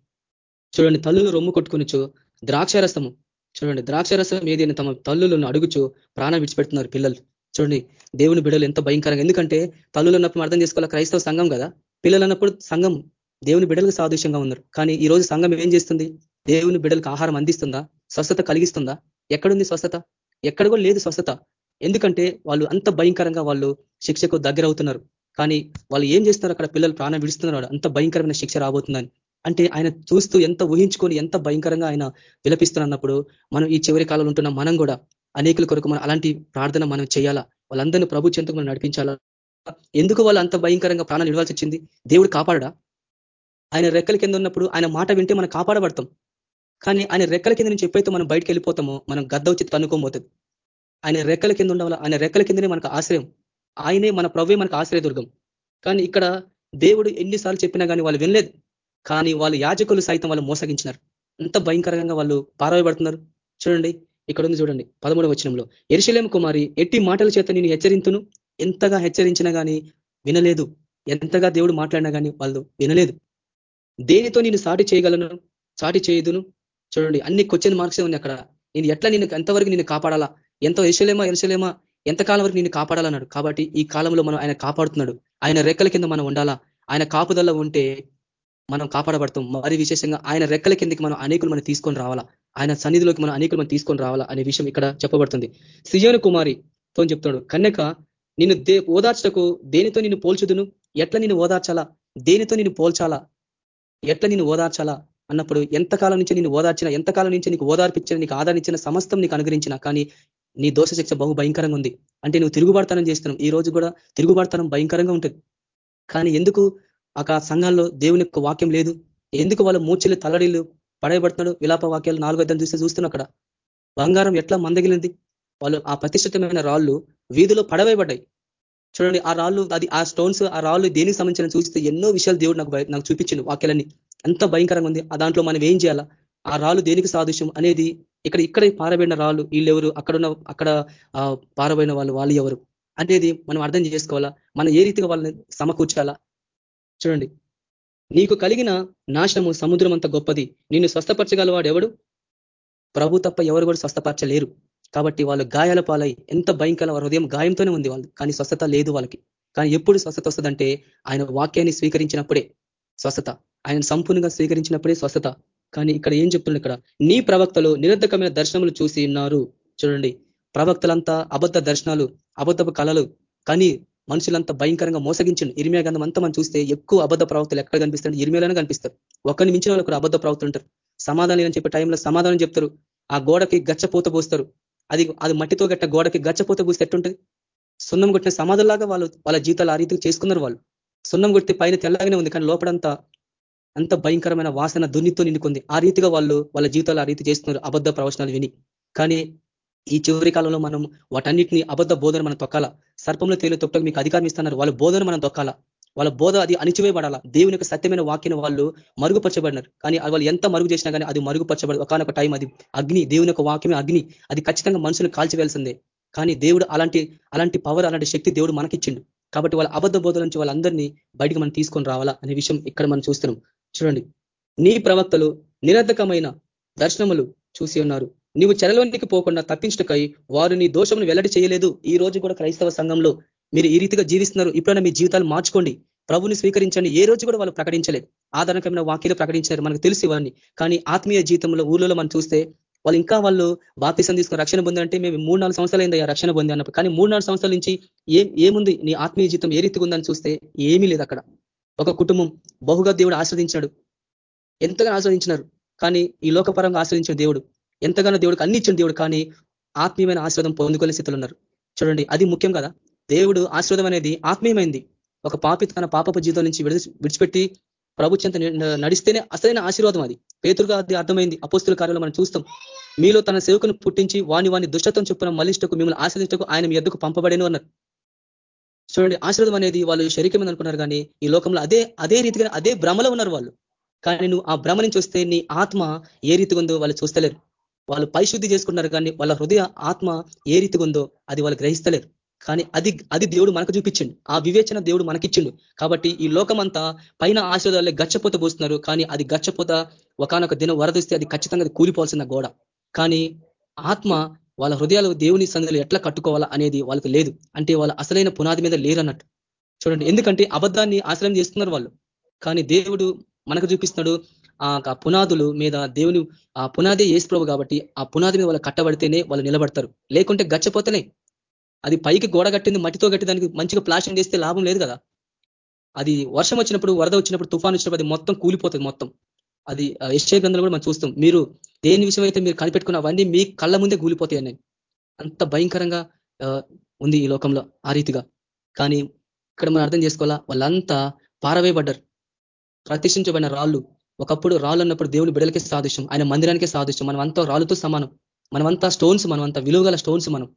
చూడండి తల్లులు రొమ్ము కొట్టుకునిచు ద్రాక్షరసము. చూడండి ద్రాక్షరసం ఏదైనా తమ తల్లులను అడుగుచు ప్రాణం విడిచిపెడుతున్నారు పిల్లలు. చూడండి దేవుని బిడలు ఎంత భయంకరంగా. ఎందుకంటే తల్లులు అన్నప్పుడు అర్థం చేసుకోవాలి? క్రైస్తవ సంఘం కదా. పిల్లలు అన్నప్పుడు సంఘం. దేవుని బిడలకు సాదృశ్యంగా ఉన్నారు. కానీ ఈ రోజు సంఘం ఏం చేస్తుంది? దేవుని బిడలకు ఆహారం అందిస్తుందా? స్వస్థత కలిగిస్తుందా? ఎక్కడుంది స్వస్థత? ఎక్కడ కూడా లేదు స్వస్థత. ఎందుకంటే వాళ్ళు అంత భయంకరంగా వాళ్ళు శిక్షకు దగ్గర అవుతున్నారు కానీ వాళ్ళు ఏం చేస్తున్నారు? అక్కడ పిల్లలు ప్రాణం విడుస్తున్నారు. అంత భయంకరమైన శిక్ష రాబోతుందని. అంటే ఆయన చూస్తూ ఎంత ఊహించుకొని ఎంత భయంకరంగా ఆయన విలపిస్తున్నప్పుడు మనం ఈ చివరి కాలంలో ఉంటున్న మనం కూడా అనేకుల కొరకు మనం అలాంటి ప్రార్థన మనం చేయాలా? వాళ్ళందరినీ ప్రభు చెంతకు మనం నడిపించాలా? ఎందుకు వాళ్ళు అంత భయంకరంగా ప్రాణాలు ఇవ్వాల్సి వచ్చింది? దేవుడు కాపాడడా? ఆయన రెక్కల కింద ఉన్నప్పుడు ఆయన మాట వింటే మనం కాపాడబడతాం. కానీ ఆయన రెక్కల కింద నుంచి ఎప్పుడైతే మనం బయటకు వెళ్ళిపోతామో మనం గద్ద వచ్చి తన్నుకోబోతుంది ఆయన రెక్కల కింద ఉండవాల ఆయన రెక్కల కిందనే మనకు ఆశ్రయం. ఆయనే మన ప్రవ్వే మనకు ఆశ్రయదుర్గం. కానీ ఇక్కడ దేవుడు ఎన్నిసార్లు చెప్పినా కానీ వాళ్ళు వినలేదు. కానీ వాళ్ళు యాజకులు సైతం వాళ్ళు మోసగించినారు. అంత భయంకరంగా వాళ్ళు పారవబడుతున్నారు చూడండి ఇక్కడ ఉంది చూడండి పదమూడవ వచనంలో. ఎరుశలేం కుమారి ఎట్టి మాటల చేత నేను హెచ్చరింతును? ఎంతగా హెచ్చరించినా కానీ వినలేదు. ఎంతగా దేవుడు మాట్లాడినా కానీ వాళ్ళు వినలేదు. దేనితో నేను సాటి చేయగలను? సాటి చేయదును? చూడండి అన్ని క్వశ్చన్ మార్క్సే ఉంది అక్కడ. నేను ఎట్లా నేను ఎంతవరకు నేను కాపాడాలా? ఎంతో ఎరుసలేమా ఎరుసలేమా ఎంతకాలం వరకు నేను కాపాడాలన్నాడు? కాబట్టి ఈ కాలంలో మనం ఆయన కాపాడుతున్నాడు. ఆయన రెక్కల కింద మనం ఉండాలా? ఆయన కాపుదల్లో ఉంటే మనం కాపాడబడతాం. మరి విశేషంగా ఆయన రెక్కల కిందకి మనం అనేకులు మనం తీసుకొని రావాలా? ఆయన సన్నిధిలోకి మనం అనేకులు మనం తీసుకొని రావాలా అనే విషయం ఇక్కడ చెప్పబడుతుంది. సియోను కుమారి తో చెప్తున్నాడు కన్యక నిన్ను దే ఓదార్చటకు దేనితో నిన్ను పోల్చుదును? ఎట్లా నిన్ను ఓదార్చాలా? దేనితో నిన్ను పోల్చాలా? ఎట్లా నిన్ను ఓదార్చాలా? అన్నప్పుడు ఎంతకాలం నుంచి నేను ఓదార్చిన ఎంతకాలం నుంచి నీకు ఓదార్పించిన నీకు ఆదరించిన సమస్తం నీకు అనుగ్రహించిన కానీ నీ దోష శిక్ష బహు భయంకరంగా ఉంది. అంటే నువ్వు తిరుగుబడతానం చేస్తున్నావు. ఈ రోజు కూడా తిరుగుబాటుతనం భయంకరంగా ఉంటుంది. కానీ ఎందుకు ఆ సంఘాల్లో దేవుని యొక్క వాక్యం లేదు? ఎందుకు వాళ్ళ మూర్చలు తలడిల్లు పడేయబడుతున్నాడు? విలాప వాక్యాలు నాలుగు ఇద్దరు చూస్తే చూస్తున్నా అక్కడ. బంగారం ఎట్లా మందగిలింది? వాళ్ళు ఆ ప్రతిష్ఠితమైన రాళ్ళు వీధిలో పడవేయబడ్డాయి. చూడండి ఆ రాళ్ళు అది ఆ స్టోన్స్ ఆ రాళ్ళు దేనికి సంబంధించిన చూస్తే ఎన్నో విషయాలు దేవుడు నాకు నాకు చూపించింది వాక్యాలన్నీ. ఎంత భయంకరంగా ఉంది. ఆ దాంట్లో మనం ఏం చేయాలా? ఆ రాళ్ళు దేనికి సాదృశ్యం అనేది ఇక్కడ ఇక్కడ పారబడిన రాళ్ళు వీళ్ళెవరు? అక్కడున్న అక్కడ పారబడిన వాళ్ళు వాళ్ళు ఎవరు? అనేది మనం అర్థం చేసుకోవాలా? మనం ఏ రీతిగా వాళ్ళని సమకూర్చాలా? చూడండి. నీకు కలిగిన నాశనము సముద్రం అంత గొప్పది. నిన్ను స్వస్థపరచగలవాడు ఎవడు? ప్రభు తప్ప ఎవరు కూడా స్వస్థపరచలేరు. కాబట్టి వాళ్ళు గాయాల పాలై ఎంత భయంకర హృదయం గాయంతోనే ఉంది వాళ్ళు. కానీ స్వస్థత లేదు వాళ్ళకి. కానీ ఎప్పుడు స్వస్థత వస్తుందంటే ఆయన వాక్యాన్ని స్వీకరించినప్పుడే స్వస్థత. ఆయన సంపూర్ణంగా స్వీకరించినప్పుడే స్వస్థత. కానీ ఇక్కడ ఏం చెప్తున్నాడు ఇక్కడ? నీ ప్రవక్తలు నిరర్ధకమైన దర్శనములు చూసి ఉన్నారు. చూడండి. ప్రవక్తలంతా అబద్ధ దర్శనాలు అబద్ధపు కళలు కానీ మనుషులంతా భయంకరంగా మోసగించండి. ఇరిమియా గంధం అంతా మనం చూస్తే ఎక్కువ అబద్ధ ప్రవక్తలు ఎక్కడ కనిపిస్తారు ఇరిమియాలోనే కనిపిస్తారు. ఒకరిని మించిన వాళ్ళు అబద్ధ ప్రవక్తలు ఉంటారు. సమాధానం అని చెప్పే టైంలో సమాధానం చెప్తారు. ఆ గోడకి గచ్చపోత పోస్తారు. అది అది మట్టితో గట్ట గోడకి గచ్చపోత పోస్తే ఎట్టుంటుంది సున్నం కొట్టిన సమాధుల్లాగా వాళ్ళు వాళ్ళ జీతాలు ఆ రీతికి చేసుకున్నారు వాళ్ళు. సున్నం కొట్టి పైన తెల్లగానే ఉంది కానీ లోపడంతా అంత భయంకరమైన వాసన దున్నితో నిండుకుంది. ఆ రీతిగా వాళ్ళు వాళ్ళ జీవితాలు ఆ రీతి చేస్తున్నారు. అబద్ధ ప్రవచనాలు విని. కానీ ఈ చివరి కాలంలో మనం వాటన్నిటిని అబద్ధ బోధన మనం తొక్కాల? సర్పంలో తేలి తొక్కకు మీకు అధికారం ఇస్తున్నారు. వాళ్ళ బోధన మనం తొక్కాల? వాళ్ళ బోధ అది అణిచివేయబడాల? దేవుని యొక్క సత్యమైన వాక్యం వాళ్ళు మరుగుపరచబడినారు. కానీ వాళ్ళు ఎంత మరుగు చేసినా కానీ అది మరుగుపరచబడదు. ఒకనొక టైం అది అగ్ని దేవుని యొక్క వాక్యమే అగ్ని. అది ఖచ్చితంగా మనుషులు కాల్చివేయాల్సిందే. కానీ దేవుడు అలాంటి అలాంటి పవర్ అలాంటి శక్తి దేవుడు మనకిచ్చిండు. కాబట్టి వాళ్ళ అబద్ధ బోధల నుంచి వాళ్ళందరినీ బయటికి మనం తీసుకొని రావాలా అనే విషయం ఇక్కడ మనం చూస్తున్నాం. చూడండి. నీ ప్రవక్తలు నిరర్ధకమైన దర్శనములు చూసి ఉన్నారు. నీవు చెరలోనికి పోకుండా తప్పించుటకై వారు నీ దోషమును వెల్లడి చేయలేదు. ఈ రోజు కూడా క్రైస్తవ సంఘంలో మీరు ఈ రీతిగా జీవిస్తున్నారు. ఇప్పుడైనా మీ జీవితాలు మార్చుకోండి. ప్రభుని స్వీకరించండి. ఏ రోజు కూడా వాళ్ళు ప్రకటించలేదు. ఆధారకమైన వాక్యలు ప్రకటించారు. మనకు తెలిసి వారిని కానీ ఆత్మీయ జీవితంలో ఊళ్ళలో మనం చూస్తే వాళ్ళు ఇంకా వాళ్ళు బాప్తిసం తీసుకుని రక్షణ పొందంటే మేము మూడు నాలుగు సంవత్సరాలు అయింది రక్షణ పొంది అన్నప్పుడు. కానీ మూడు నాలుగు సంవత్సరాల నుంచి ఏం ఏముంది? నీ ఆత్మీయ జీవితం ఏ రీతిగా ఉందని చూస్తే ఏమీ లేదు అక్కడ. ఒక కుటుంబం బహుగా దేవుడు ఆశ్రదించాడు ఎంతగానో ఆశ్రదించినారు కానీ ఈ లోకపరంగా ఆశ్రదించిన దేవుడు ఎంతగానో దేవుడికి అన్ని ఇచ్చిన దేవుడు కానీ ఆత్మీయమైన ఆశ్రదం పొందుకునే స్థితిలో ఉన్నారు. చూడండి అది ముఖ్యం కదా. దేవుడు ఆశ్రదం అనేది ఆత్మీయమైంది. ఒక పాపి తన పాపపు జీవితం నుంచి విడిచిపెట్టి ప్రభుత్వంత నడిస్తేనే అసలైన ఆశీర్వాదం అది. పేతురుగా అది అర్థమైంది. అపోస్తుల కార్యంలో మనం చూస్తాం. మీలో తన సేవకును పుట్టించి వాని వాని దుష్టత్వం చొప్పున మలిష్టకు మిమ్మల్ని ఆశ్రదించకు ఆయన మీ ఎద్దుకు పంపబడేను అన్నారు. చూడండి ఆశీర్వాదం అనేది వాళ్ళు శరీరం అనుకున్నారు కానీ ఈ లోకంలో అదే అదే రీతిగా అదే భ్రమలో ఉన్నారు వాళ్ళు. కానీ నువ్వు ఆ భ్రమ నుంచి వస్తే నీ ఆత్మ ఏ రీతిగా ఉందో వాళ్ళు చూస్తలేరు. వాళ్ళు పరిశుద్ధి చేసుకున్నారు కానీ వాళ్ళ హృదయ ఆత్మ ఏ రీతిగా ఉందో అది వాళ్ళు గ్రహిస్తలేరు. కానీ అది అది దేవుడు మనకు చూపించిండు. ఆ వివేచన దేవుడు మనకిచ్చిండు. కాబట్టి ఈ లోకమంతా పైన ఆశీర్వాదాలే గచ్చపోత పోస్తున్నారు. కానీ అది గచ్చపోత ఒకనొక దినం వరదొస్తే అది ఖచ్చితంగా కూలిపోవాల్సిన గోడ. కానీ ఆత్మ వాళ్ళ హృదయాలు దేవుని సందులు ఎట్లా కట్టుకోవాలా అనేది వాళ్ళకి లేదు. అంటే వాళ్ళ అసలైన పునాది మీద లేరన్నట్టు. చూడండి ఎందుకంటే అబద్ధాన్ని ఆశ్రయం చేస్తున్నారు వాళ్ళు. కానీ దేవుడు మనకు చూపిస్తున్నాడు ఆ పునాదులు మీద దేవుని ఆ పునాది ఏసు కాబట్టి ఆ పునాది మీద వాళ్ళు కట్టబడితేనే వాళ్ళు నిలబడతారు. లేకుంటే గచ్చపోతేనే అది పైకి గోడ కట్టింది మట్టితో కట్టి దానికి మంచిగా ప్లాస్టింగ్ చేస్తే లాభం లేదు కదా. అది వర్షం వచ్చినప్పుడు వరద వచ్చినప్పుడు తుఫాన్ వచ్చినప్పుడు అది మొత్తం కూలిపోతుంది మొత్తం. అది ఎస్ఏ గ్రంథాలు కూడా మనం చూస్తాం. మీరు దేని విషయం అయితే మీరు కనిపెట్టుకున్న అవన్నీ మీ కళ్ళ ముందే కూలిపోతాయి అన్నాయి అంత భయంకరంగా ఉంది ఈ లోకంలో ఆ రీతిగా. కానీ ఇక్కడ మనం అర్థం చేసుకోవాలా వాళ్ళంతా పారవేయబడ్డారు. ప్రతిష్ఠించబడిన రాళ్ళు. ఒకప్పుడు రాళ్ళు అన్నప్పుడు దేవుని బిడలకే సాదృశ్యం ఆయన మందిరానికే సాదృశ్యం. మనం అంతా రాళ్ళతో సమానం. మనమంతా స్టోన్స్ మనమంతా విలువగల స్టోన్స్ మనం.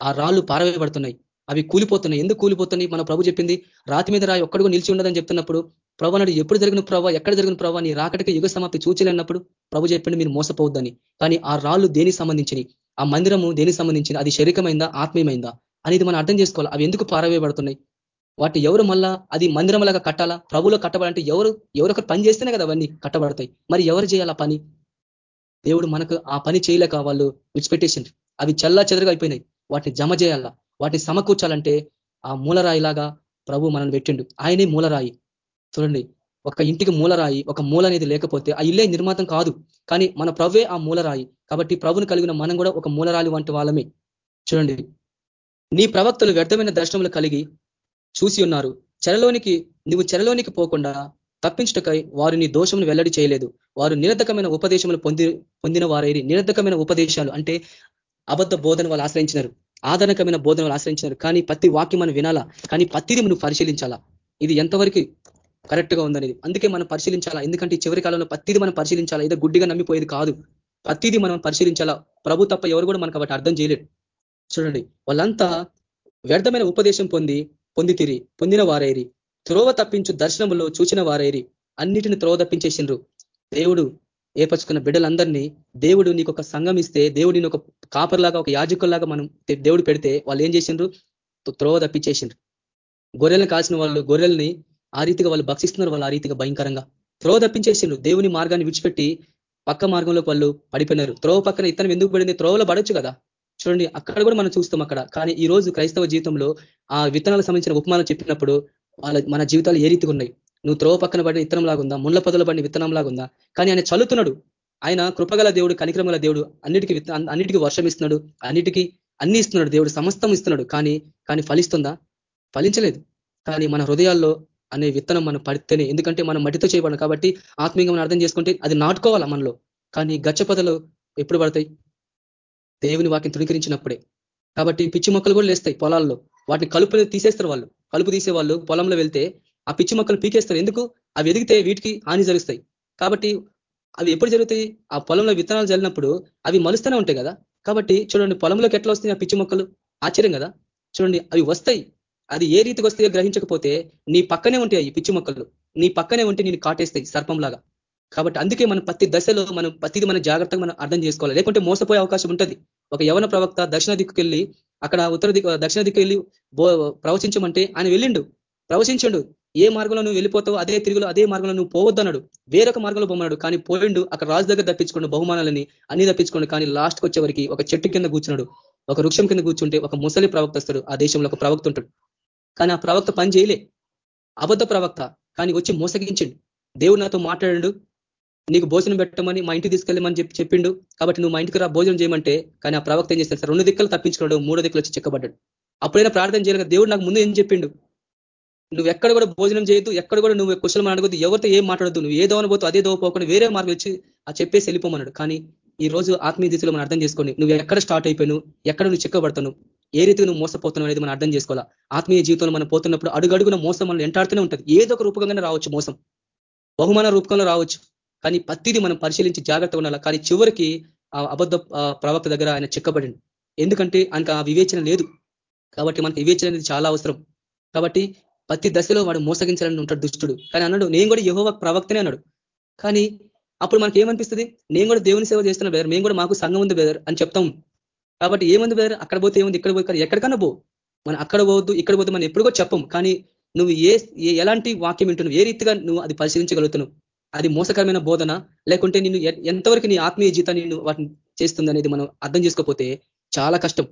ఆ రాళ్ళు పారవేయబడుతున్నాయి. అవి కూలిపోతున్నాయి. ఎందుకు కూలిపోతున్నాయి? మన ప్రభు చెప్పింది రాతి మీద రాయి ఒక్కడిగా నిలిచి ఉండదని చెప్తున్నప్పుడు ప్రభా నాడు ఎప్పుడు జరిగిన ప్రభావ ఎక్కడ జరిగిన ప్రభావ నీ రాకటికి యుగ సమాప్తి చూచలేనప్పుడు ప్రభు చెప్పండి మీరు మోసపోవద్దని. కానీ ఆ రాళ్ళు దేనికి సంబంధించినవి? ఆ మందిరము దేనికి సంబంధించింది అది శరీరమైందా ఆత్మీయమైందా? అనేది మనం అర్థం చేసుకోవాలి. అవి ఎందుకు పారవేయబడుతున్నాయి? వాటి ఎవరు మళ్ళా అది మందిరంలాగా కట్టాలా? ప్రభులో కట్టబడాలంటే ఎవరు ఎవరొకరు పని చేస్తేనే కదా అవన్నీ కట్టబడతాయి. మరి ఎవరు చేయాలా పని? దేవుడు మనకు ఆ పని చేయలేక వాళ్ళు విడిచిపెట్టేసిండ్రు. అవి చల్లా చెదరగా అయిపోయినాయి. వాటిని జమ చేయాలా? వాటిని సమకూర్చాలంటే ఆ మూలరాయిలాగా ప్రభు మనల్ని పెట్టిండు. ఆయనే మూలరాయి. చూడండి ఒక ఇంటికి మూలరాయి ఒక మూల అనేది లేకపోతే ఆ ఇల్లే నిర్మాతం కాదు. కానీ మన ప్రవ్వే ఆ మూలరాయి కాబట్టి ప్రభును కలిగిన మనం కూడా ఒక మూలరాలి వంటి వాళ్ళమే. చూడండి నీ ప్రవక్తలు వ్యర్థమైన దర్శనములు కలిగి చూసి ఉన్నారు. చెరలోనికి నువ్వు చెరలోనికి పోకుండా తప్పించుటకై వారు నీ దోషమును వెల్లడి చేయలేదు. వారు నిరర్ధకమైన ఉపదేశములు పొంది పొందిన వారైరి. నిరర్ధకమైన ఉపదేశాలు అంటే అబద్ధ బోధన వాళ్ళు ఆశ్రయించినారు. ఆదరణకమైన బోధన వాళ్ళు ఆశ్రయించినారు. కానీ ప్రతి వాక్యం మనం వినాలా? కానీ ప్రతిదీ మనం పరిశీలించాలా? ఇది ఎంతవరకు కరెక్ట్గా ఉందనేది. అందుకే మనం పరిశీలించాలా? ఎందుకంటే చివరి కాలంలో ప్రతిదీ మనం పరిశీలించాలా? ఏదో గుడ్డిగా నమ్మిపోయేది కాదు. ప్రతిదీ మనం పరిశీలించాలా? ప్రభు తప్ప ఎవరు కూడా మనకు అర్థం చేయలేడు చూడండి వాళ్ళంతా వ్యర్థమైన ఉపదేశం పొంది పొందితిరి పొందిన వారైరి. త్రోవ తప్పించు దర్శనములో చూచిన వారైరి. అన్నిటిని త్రోవ తప్పించేసిండ్రు. దేవుడు ఏపరుచుకున్న బిడ్డలందరినీ దేవుడు నీకు ఒక సంఘం ఇస్తే దేవుడు ఒక కాపర్లాగా ఒక యాజకుల్లాగా మనం దేవుడు పెడితే వాళ్ళు ఏం చేసిండ్రు? త్రోవ తప్పించేసిండ్రు. గొర్రెలను కాల్చిన వాళ్ళు గొర్రెల్ని ఆ రీతిగా వాళ్ళు భక్షిస్తున్నారు వాళ్ళు ఆ రీతిగా భయంకరంగా. త్రోవ తప్పించేసిండ్రు. దేవుని మార్గాన్ని విడిచిపెట్టి పక్క మార్గంలోకి వాళ్ళు పడిపోయినారు. త్రోవ పక్కన ఇతనం ఎందుకు పడింది? త్రోవలో పడొచ్చు కదా. చూడండి అక్కడ కూడా మనం చూస్తాం అక్కడ. కానీ ఈ రోజు క్రైస్తవ జీవితంలో ఆ విత్తనాలకు సంబంధించిన ఉపమానం చెప్పినప్పుడు వాళ్ళ మన జీవితాలు ఏ రీతిగా ఉన్నాయి? నువ్వు త్రోవ పక్కన పడిన విత్తనం లాగుందా ముళ్ళ పొదల పడిన విత్తనం లాగుందా కానీ ఆయన చల్లుతున్నాడు. ఆయన కృపగల దేవుడు కనిక్రమల దేవుడు అన్నిటికీ అన్నిటికీ వర్షం ఇస్తున్నాడు. అన్నిటికీ అన్ని ఇస్తున్నాడు దేవుడు సమస్తం ఇస్తున్నాడు. కానీ కానీ ఫలిస్తుందా? ఫలించలేదు. కానీ మన హృదయాల్లో అనే విత్తనం మనం పడితేనే ఎందుకంటే మనం మట్టితో చేయబడం కాబట్టి ఆత్మీయంగా మనం అర్థం చేసుకుంటే అది నాటుకోవాలా మనలో. కానీ గచ్చపదలు ఎప్పుడు పడతాయి? దేవుని వాటిని తృణీకరించినప్పుడే. కాబట్టి పిచ్చి మొక్కలు కూడా లేస్తాయి పొలాల్లో. వాటిని కలుపు తీసేస్తారు వాళ్ళు. కలుపు తీసే వాళ్ళు పొలంలో వెళ్తే ఆ పిచ్చి మొక్కలు పీకేస్తారు. ఎందుకు? అవి ఎదిగితే వీటికి హాని జరుగుతాయి. కాబట్టి అవి ఎప్పుడు జరుగుతాయి? ఆ పొలంలో విత్తనాలు చల్లినప్పుడు అవి మలుస్తూనే ఉంటాయి కదా. కాబట్టి చూడండి పొలంలోకి ఎట్లా వస్తాయి ఆ పిచ్చి మొక్కలు? ఆశ్చర్యం కదా. చూడండి అవి వస్తాయి. అది ఏ రీతికి వస్తాయో గ్రహించకపోతే నీ పక్కనే ఉంటాయి పిచ్చి మొక్కలు నీ పక్కనే ఉంటే నేను కాటేస్తాయి సర్పంలాగా. కాబట్టి అందుకే మనం ప్రతి దశలో మనం ప్రతిది మనం జాగ్రత్తగా మనం అర్థం చేసుకోవాలి. లేకుంటే మోసపోయే అవకాశం ఉంటుంది. ఒక యవన ప్రవక్త దక్షిణ దిక్కుకెళ్ళి అక్కడ ఉత్తర దిక్కు దక్షిణ దిక్కు వెళ్ళి ప్రవచించమంటే ఆయన వెళ్ళిండు. ప్రవచించండు. ఏ మార్గంలో నువ్వు వెళ్ళిపోతావు అదే తిరుగులో అదే మార్గంలో నువ్వు పోవద్దన్నాడు వేరొక మార్గంలో పోమన్నాడు కానీ పోయిండు. అక్కడ రాజు దగ్గర తప్పించుకోండు బహుమానాలని అన్ని తప్పించుకోండు కానీ లాస్ట్కి వచ్చేవరికి ఒక చెట్టు కింద కూర్చున్నాడు. ఒక వృక్షం కింద కూర్చుంటే ఒక ముసలి ప్రవక్త వస్తాడు ఆ దేశంలో ఒక ప్రవక్త ఉంటాడు. కానీ ఆ ప్రవక్త పని చేయలే. అబద్ధ ప్రవక్త. కానీ వచ్చి మోసగించండు. దేవుడు నాతో మాట్లాడండు. నీకు భోజనం పెట్టమని మా ఇంటికి తీసుకెళ్ళమని చెప్పి చెప్పిండు. కాబట్టి నువ్వు మా ఇంటికి రా భోజనం చేయమంటే కానీ ఆ ప్రవక్త ఏం చేస్తాడు? రెండు దిక్కలు తప్పించుకున్నాడు మూడో దిక్కులు వచ్చి చెక్కబడ్డాడు. అప్పుడైనా ప్రార్థన చేయాలి దేవుడు నాకు ముందు ఏం చెప్పిండు? నువ్వు ఎక్కడ కూడా భోజనం చేయొద్దు ఎక్కడ కూడా నువ్వు కుశలం అడగద్దు ఎవరితో ఏం మాట్లాడద్దు నువ్వు ఏ దోవన పోతూ అదే దోవపోకుండా వేరే మార్గం వచ్చి ఆ చెప్పేసి వెళ్ళిపోమన్నాడు. కానీ ఈ రోజు ఆత్మీయ దిశలో మనం అర్థం చేసుకోండి నువ్వు ఎక్కడ స్టార్ట్ అయిపోయాను ఎక్కడ నువ్వు చిక్కబడతాను ఏ రీతిగా నువ్వు మోసపోతున్నావు అనేది మనం అర్థం చేసుకోవాలా? ఆత్మీయ జీవితంలో మనం పోతున్నప్పుడు అడుగడుగున మోసం మనం ఎంటాడుతూనే ఉంటుంది. ఏదో ఒక రూపకంగానే రావచ్చు మోసం. బహుమాన రూపకంలో రావచ్చు. కానీ ప్రతిదీ మనం పరిశీలించి జాగ్రత్తగా ఉండాలి? కానీ చివరికి ఆ అబద్ధ ప్రవక్త దగ్గర ఆయన చిక్కబడింది ఎందుకంటే ఆయనకు ఆ వివేచన లేదు. కాబట్టి మనకు వివేచన అనేది చాలా అవసరం. కాబట్టి ప్రతి దశలో వాడు మోసగించాలని ఉంటాడు దుష్టుడు. కానీ అన్నాడు నేను కూడా యహోవ ప్రవక్తనే అన్నాడు. కానీ అప్పుడు మనకి ఏమనిపిస్తుంది నేను కూడా దేవుని సేవ చేస్తున్నా బ్రదర్. మేము కూడా మాకు సంఘం ఉంది బ్రదర్ అని చెప్తాం. కాబట్టి ఏముంది బ్రదర్ అక్కడ పోతే ఏముంది? ఇక్కడ పోయి ఎక్కడికన్నా పో. మనం అక్కడ పోవద్దు ఇక్కడ పోతే మనం ఎప్పుడుగో చెప్పం. కానీ నువ్వు ఏ ఎలాంటి వాక్యం వింటున్నావు? ఏ రీతిగా నువ్వు అది పరిశీలించగలుగుతున్నావు? అది మోసకరమైన బోధన? లేకుంటే నిన్ను ఎంతవరకు నీ ఆత్మీయ జీతాన్ని నిన్ను వాటిని చేస్తుంది అనేది మనం అర్థం చేసుకోకపోతే చాలా కష్టం.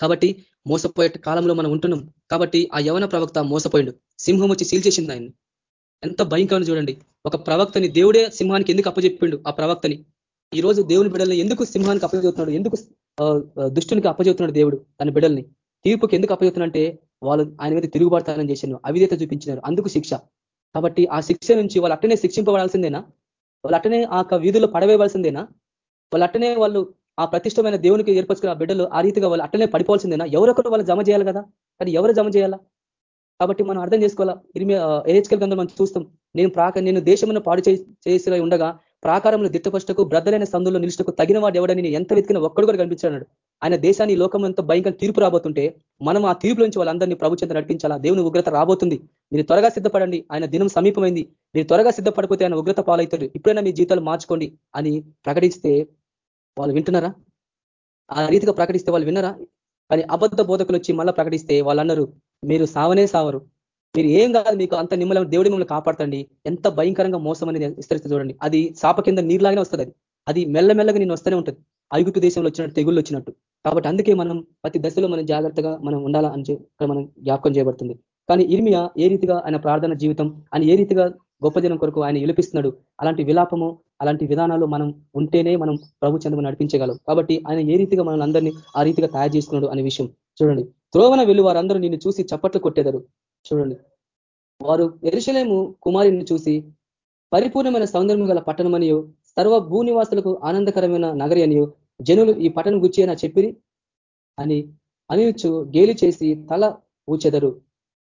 కాబట్టి మోసపోయే కాలంలో మనం ఉంటున్నాం. కాబట్టి ఆ యవన ప్రవక్త మోసపోయిండు. సింహం వచ్చి సీల్ చేసింది ఆయన ఎంత భయంకరం చూడండి. ఒక ప్రవక్తని దేవుడే సింహానికి ఎందుకు అప్పచెప్పిండు ఆ ప్రవక్తని. ఈ రోజు దేవుని బిడ్డలను ఎందుకు సింహానికి అప్పచెప్తున్నాడు ఎందుకు దుష్టునికి అప్పచెబుతున్నాడు దేవుడు తన బిడల్ని తీర్పుకి ఎందుకు అప్పచెబుతున్నంటే వాళ్ళు ఆయన మీద తిరుగుబడతానని చేశాను అవిధేత చూపించినారు అందుకు శిక్ష. కాబట్టి ఆ శిక్ష నుంచి వాళ్ళు అట్టనే శిక్షింపబడాల్సిందేనా? వాళ్ళు అట్టనే ఆ వీధుల్లో పడవేయవలసిందేనా? వాళ్ళు అట్టనే వాళ్ళు ఆ ప్రతిష్టమైన దేవునికి ఏర్పరచుకున్న బిడ్డలు ఆ రీతిగా వాళ్ళు అట్టనే పడిపోవాల్సిందేనా? ఎవరొకరు వాళ్ళు జమ చేయాలి కదా? కానీ ఎవరు జమ చేయాలా? కాబట్టి మనం అర్థం చేసుకోవాలా? ఇరిమి ఏహెచ్కల్ గంధం మనం చూస్తాం. నేను ప్రాక నేను దేశమును పాడు చేసి ఉండగా ప్రాకారంలో దిట్టపష్టకు బ్రద్దలైన సందులో నిలుచుటకు తగిన వాడు ఎవడని ఎంత వెతికిన ఒక్కడు కూడా కనిపించాడు. ఆయన దేశాన్ని లోకం అంతా భయంకర తీర్పు రాబోతుంటే మనం ఆ తీర్పు నుంచి వాళ్ళందరినీ ప్రభుత్వం నడిపించాలా? దేవుని ఉగ్రత రాబోతుంది. మీరు త్వరగా సిద్ధపడండి. ఆయన దినం సమీపమైంది. మీరు త్వరగా సిద్ధపడిపోతే ఆయన ఉగ్రత పాలవుతాడు. ఇప్పుడైనా మీ జీతాలు మార్చుకోండి అని ప్రకటిస్తే వాళ్ళు వింటున్నారా? ఆ రీతిగా ప్రకటిస్తే వాళ్ళు విన్నారా? కానీ అబద్ధ బోధకులు వచ్చి మళ్ళీ ప్రకటిస్తే వాళ్ళు అన్నారు మీరు సావనే సావరు. మీరు ఏం కాదు మీకు అంత నిమ్మలం దేవుడి మిమ్మల్ని కాపాడుతండి. ఎంత భయంకరంగా మోసం అనేది విస్తరిస్తే చూడండి. అది సాప కింద నీరులాగానే వస్తుంది అది. అది మెల్లమెల్లగా నేను వస్తూనే ఉంటుంది. ఐగుప్తు దేశంలో వచ్చినట్టు తెగుళ్ళు వచ్చినట్టు. కాబట్టి అందుకే మనం ప్రతి దశలో మనం జాగ్రత్తగా మనం ఉండాలా అని మనం జ్ఞాపకం చేయబడుతుంది. కానీ ఇర్మియా ఏ రీతిగా ఆయన ప్రార్థన జీవితం ఆయన ఏ రీతిగా గొప్ప జనం కొరకు ఆయన విలపిస్తున్నాడు అలాంటి విలాపము అలాంటి విధానాలు మనం ఉంటేనే మనం ప్రభు చంద్రము నడిపించగలం. కాబట్టి ఆయన ఏ రీతిగా మనల్ని అందరినీ ఆ రీతిగా తయారు చేసుకున్నాడు అనే విషయం చూడండి. త్రోవన వెళ్ళి వారందరూ నిన్ను చూసి చప్పట్లు కొట్టేదారు. చూడండి. వారు ఎరుశలేము కుమారిని చూసి పరిపూర్ణమైన సౌందర్యం గల పట్టణమనియు సర్వ భూనివాసులకు ఆనందకరమైన నగరి అనియు జనులు ఈ పట్టణం గుచ్చి అయినా చెప్పిరి అని అనిచు గేలి చేసి తల ఊచెదరు.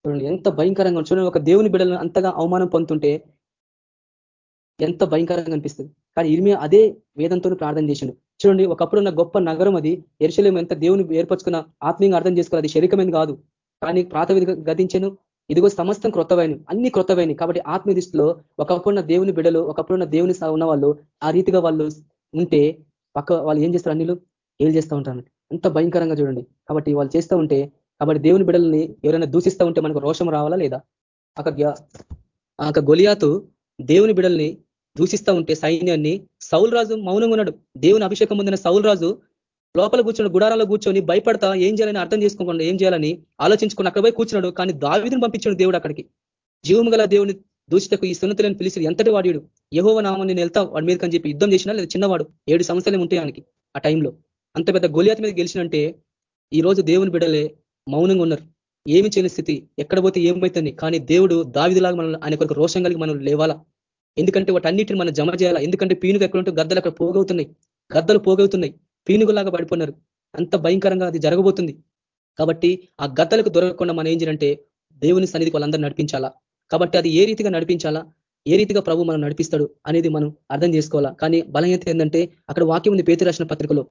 చూడండి ఎంత భయంకరంగా చూడండి ఒక దేవుని బిడ్డలను అంతగా అవమానం పొందుతుంటే ఎంత భయంకరంగా అనిపిస్తుంది. కానీ ఇరిమి అదే వేదంతో ప్రార్థన చేసిండు. చూడండి ఒకప్పుడు ఉన్న గొప్ప నగరం అది. ఎరుశలేం ఎంత దేవుని ఏర్పరచుకున్న ఆత్మీయంగా అర్థం చేసుకోవాలి. అది శరీరమైంది కాదు. కానీ ప్రాతవిధి గతించను. ఇదిగో సమస్తం క్రొత్తవైన అన్ని క్రొత్తవైన కాబట్టి ఆత్మ దృష్టిలో ఒకప్పుడున్న దేవుని బిడలు ఒకప్పుడున్న దేవుని ఉన్న వాళ్ళు ఆ రీతిగా వాళ్ళు ఉంటే పక్క వాళ్ళు ఏం చేస్తారు అన్నిలు? ఏం చేస్తూ ఉంటారు? అంత భయంకరంగా చూడండి. కాబట్టి వాళ్ళు చేస్తూ ఉంటే కాబట్టి దేవుని బిడల్ని ఎవరైనా దూషిస్తూ ఉంటే మనకు రోషం రావాలా లేదా? ఒక గొలియాతు దేవుని బిడల్ని దూషిస్తూ ఉంటే సైన్యాన్ని సౌల్ రాజు మౌనంగా ఉన్నాడు. దేవుని అభిషేకం పొందిన సౌల్ రాజు లోపల కూర్చొని గుడారాలో కూర్చొని భయపడతా ఏం చేయాలని అర్థం చేసుకోకుండా ఏం చేయాలని ఆలోచించుకుని అక్కడ పోయి కూర్చున్నాడు. కానీ దావిదిని పంపించాడు దేవుడు అక్కడికి. జీవము గల దేవుని దూషితకు ఈ సున్నతులను పిలిచి ఎంతటి వాడు యహోవ నామని నేను వెళ్తా వాడి మీదకని చెప్పి యుద్ధం చేసినా లేదా చిన్నవాడు? ఏడు సంవత్సరాలు ఉంటాయి ఆయనకి ఆ టైంలో? అంత పెద్ద గొలియాత మీద గెలిచినంటే ఈ రోజు దేవుని బిడలే మౌనంగా ఉన్నారు. ఏమి చేయని స్థితి ఎక్కడ పోతే ఏమైతుంది కానీ దేవుడు దావిదిలాగా మనల్ని ఆయన కొరకు రోషం కలిగి మనం లేవాలా? ఎందుకంటే వాటన్నిటిని మనం జమ చేయాలా? ఎందుకంటే పీనుకు ఎక్కడ ఉంటే గద్దలు అక్కడ పోగవుతున్నాయి. గద్దలు పోగవుతున్నాయి. పీనుగులాగా పడిపోయినారు. అంత భయంకరంగా అది జరగబోతుంది. కాబట్టి ఆ గద్దలకు దొరకకుండా మనం ఏం చేయాలంటే దేవుని సన్నిధికి వాళ్ళందరూ నడిపించాలా? కాబట్టి అది ఏ రీతిగా నడిపించాలా? ఏ రీతిగా ప్రభు మనం నడిపిస్తాడు అనేది మనం అర్థం చేసుకోవాలా? కానీ బలహీనత ఏంటంటే అక్కడ వాక్యం ఉంది పేతి రాసిన పత్రికలో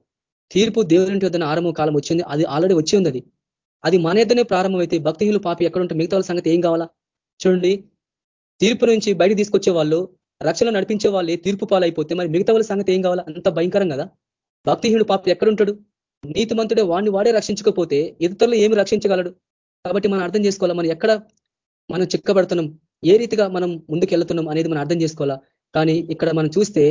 తీర్పు దేవుని వద్దన ఆరంభం కాలం వచ్చింది అది ఆల్రెడీ వచ్చి ఉంది అది అది మన యొద్దనే ప్రారంభమైతే భక్తిహీనులు పాపి ఎక్కడ ఉంటే మిగతా సంగతి ఏం కావాలా? చూడండి తీర్పు నుంచి బయట తీసుకొచ్చే వాళ్ళు రక్షణ నడిపించే వాళ్ళే తీర్పు పాలైపోతే మరి మిగతా వాళ్ళ సంగతి ఏం కావాలా? అంత భయంకరం కదా? భక్తిహీనుడు పాప ఎక్కడుంటాడు? నీతిమంతుడే వాడిని వాడే రక్షించకపోతే ఇతరులు ఏమి రక్షించగలడు? కాబట్టి మనం అర్థం చేసుకోవాలా? మనం ఎక్కడ మనం చిక్కబడుతున్నాం? ఏ రీతిగా మనం ముందుకు వెళ్తున్నాం అనేది మనం అర్థం చేసుకోవాలా? కానీ ఇక్కడ మనం చూస్తే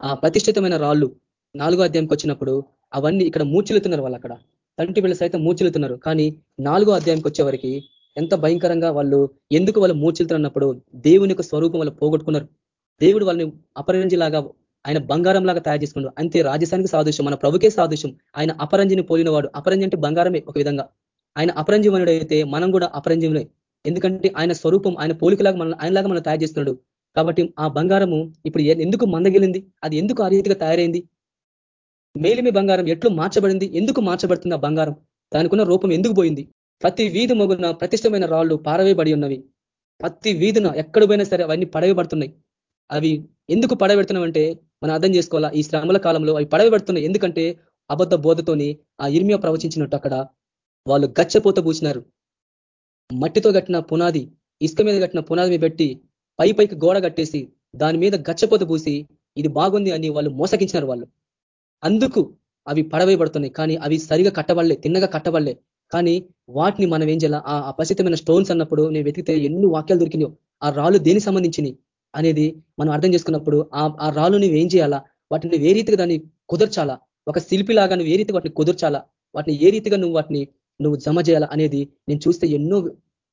ఆ ప్రతిష్ఠితమైన రాళ్ళు నాలుగో అధ్యాయంకి వచ్చినప్పుడు అవన్నీ ఇక్కడ మూర్చిలుతున్నారు వాళ్ళు అక్కడ. తంటి పిల్లలు సైతం మూర్చిలుతున్నారు కానీ నాలుగో అధ్యాయంకి వచ్చేవరికి ఎంత భయంకరంగా వాళ్ళు ఎందుకు వాళ్ళు మూర్చిలుతున్నప్పుడు దేవుని యొక్క స్వరూపం వాళ్ళు పోగొట్టుకున్నారు. దేవుడు వాళ్ళని అపరంజిలాగా ఆయన బంగారం లాగా తయారు చేసుకుండు. అంతే రాజస్థానికి సాదృశ్యం మన ప్రభుకే సాదృశ్యం. ఆయన అపరంజిని పోలినవాడు. అపరంజి అంటే బంగారమే ఒక విధంగా. ఆయన అపరంజీవనుడు అయితే మనం కూడా అపరంజీవులే ఎందుకంటే ఆయన స్వరూపం ఆయన పోలికలాగా మనం ఆయనలాగా మనం తయారు చేస్తున్నాడు. కాబట్టి ఆ బంగారము ఇప్పుడు ఎందుకు మందగిలింది? అది ఎందుకు ఆ రీతిగా తయారైంది? మేలిమి బంగారం ఎట్లు మార్చబడింది? ఎందుకు మార్చబడుతుంది ఆ బంగారం? దానికున్న రూపం ఎందుకు పోయింది? ప్రతి వీధి మొగున ప్రతిష్టమైన రాళ్ళు పారవేయబడి ఉన్నవి. ప్రతి వీధిన ఎక్కడ పోయినా సరే అవన్నీ పడవేయబడుతున్నాయి. అవి ఎందుకు పడబెడుతున్నామంటే మనం అర్థం చేసుకోవాలా ఈ శ్రమల కాలంలో అవి పడవబెడుతున్నాయి ఎందుకంటే అబద్ధ బోధతోని ఆ ఇర్మియా ప్రవచించినట్టు అక్కడ వాళ్ళు గచ్చపోత పూసినారు. మట్టితో కట్టిన పునాది ఇసుక మీద కట్టిన పునాది పెట్టి పై పైకి గోడ కట్టేసి దాని మీద గచ్చపోత పూసి ఇది బాగుంది అని వాళ్ళు మోసగించినారు వాళ్ళు. అందుకు అవి పడవేయబడుతున్నాయి. కానీ అవి సరిగా కట్టబడలే తిన్నగా కట్టబడలే. కానీ వాటిని మనం ఏం చేయాల? ఆ అపసితమైన స్టోన్స్ అన్నప్పుడు నేను వెతికితే ఎన్ని వాక్యాలు దొరికినాయో ఆ రాళ్ళు దేనికి సంబంధించినవి అనేది మనం అర్థం చేసుకున్నప్పుడు ఆ రాళ్ళు నువ్వు ఏం చేయాలా? వాటిని ఏ రీతిగా దాన్ని కుదర్చాలా? ఒక శిల్పిలాగా నువ్వు ఏ రీతిగా వాటిని కుదర్చాలా? వాటిని ఏ రీతిగా నువ్వు వాటిని నువ్వు జమ చేయాలా అనేది నేను చూస్తే ఎన్నో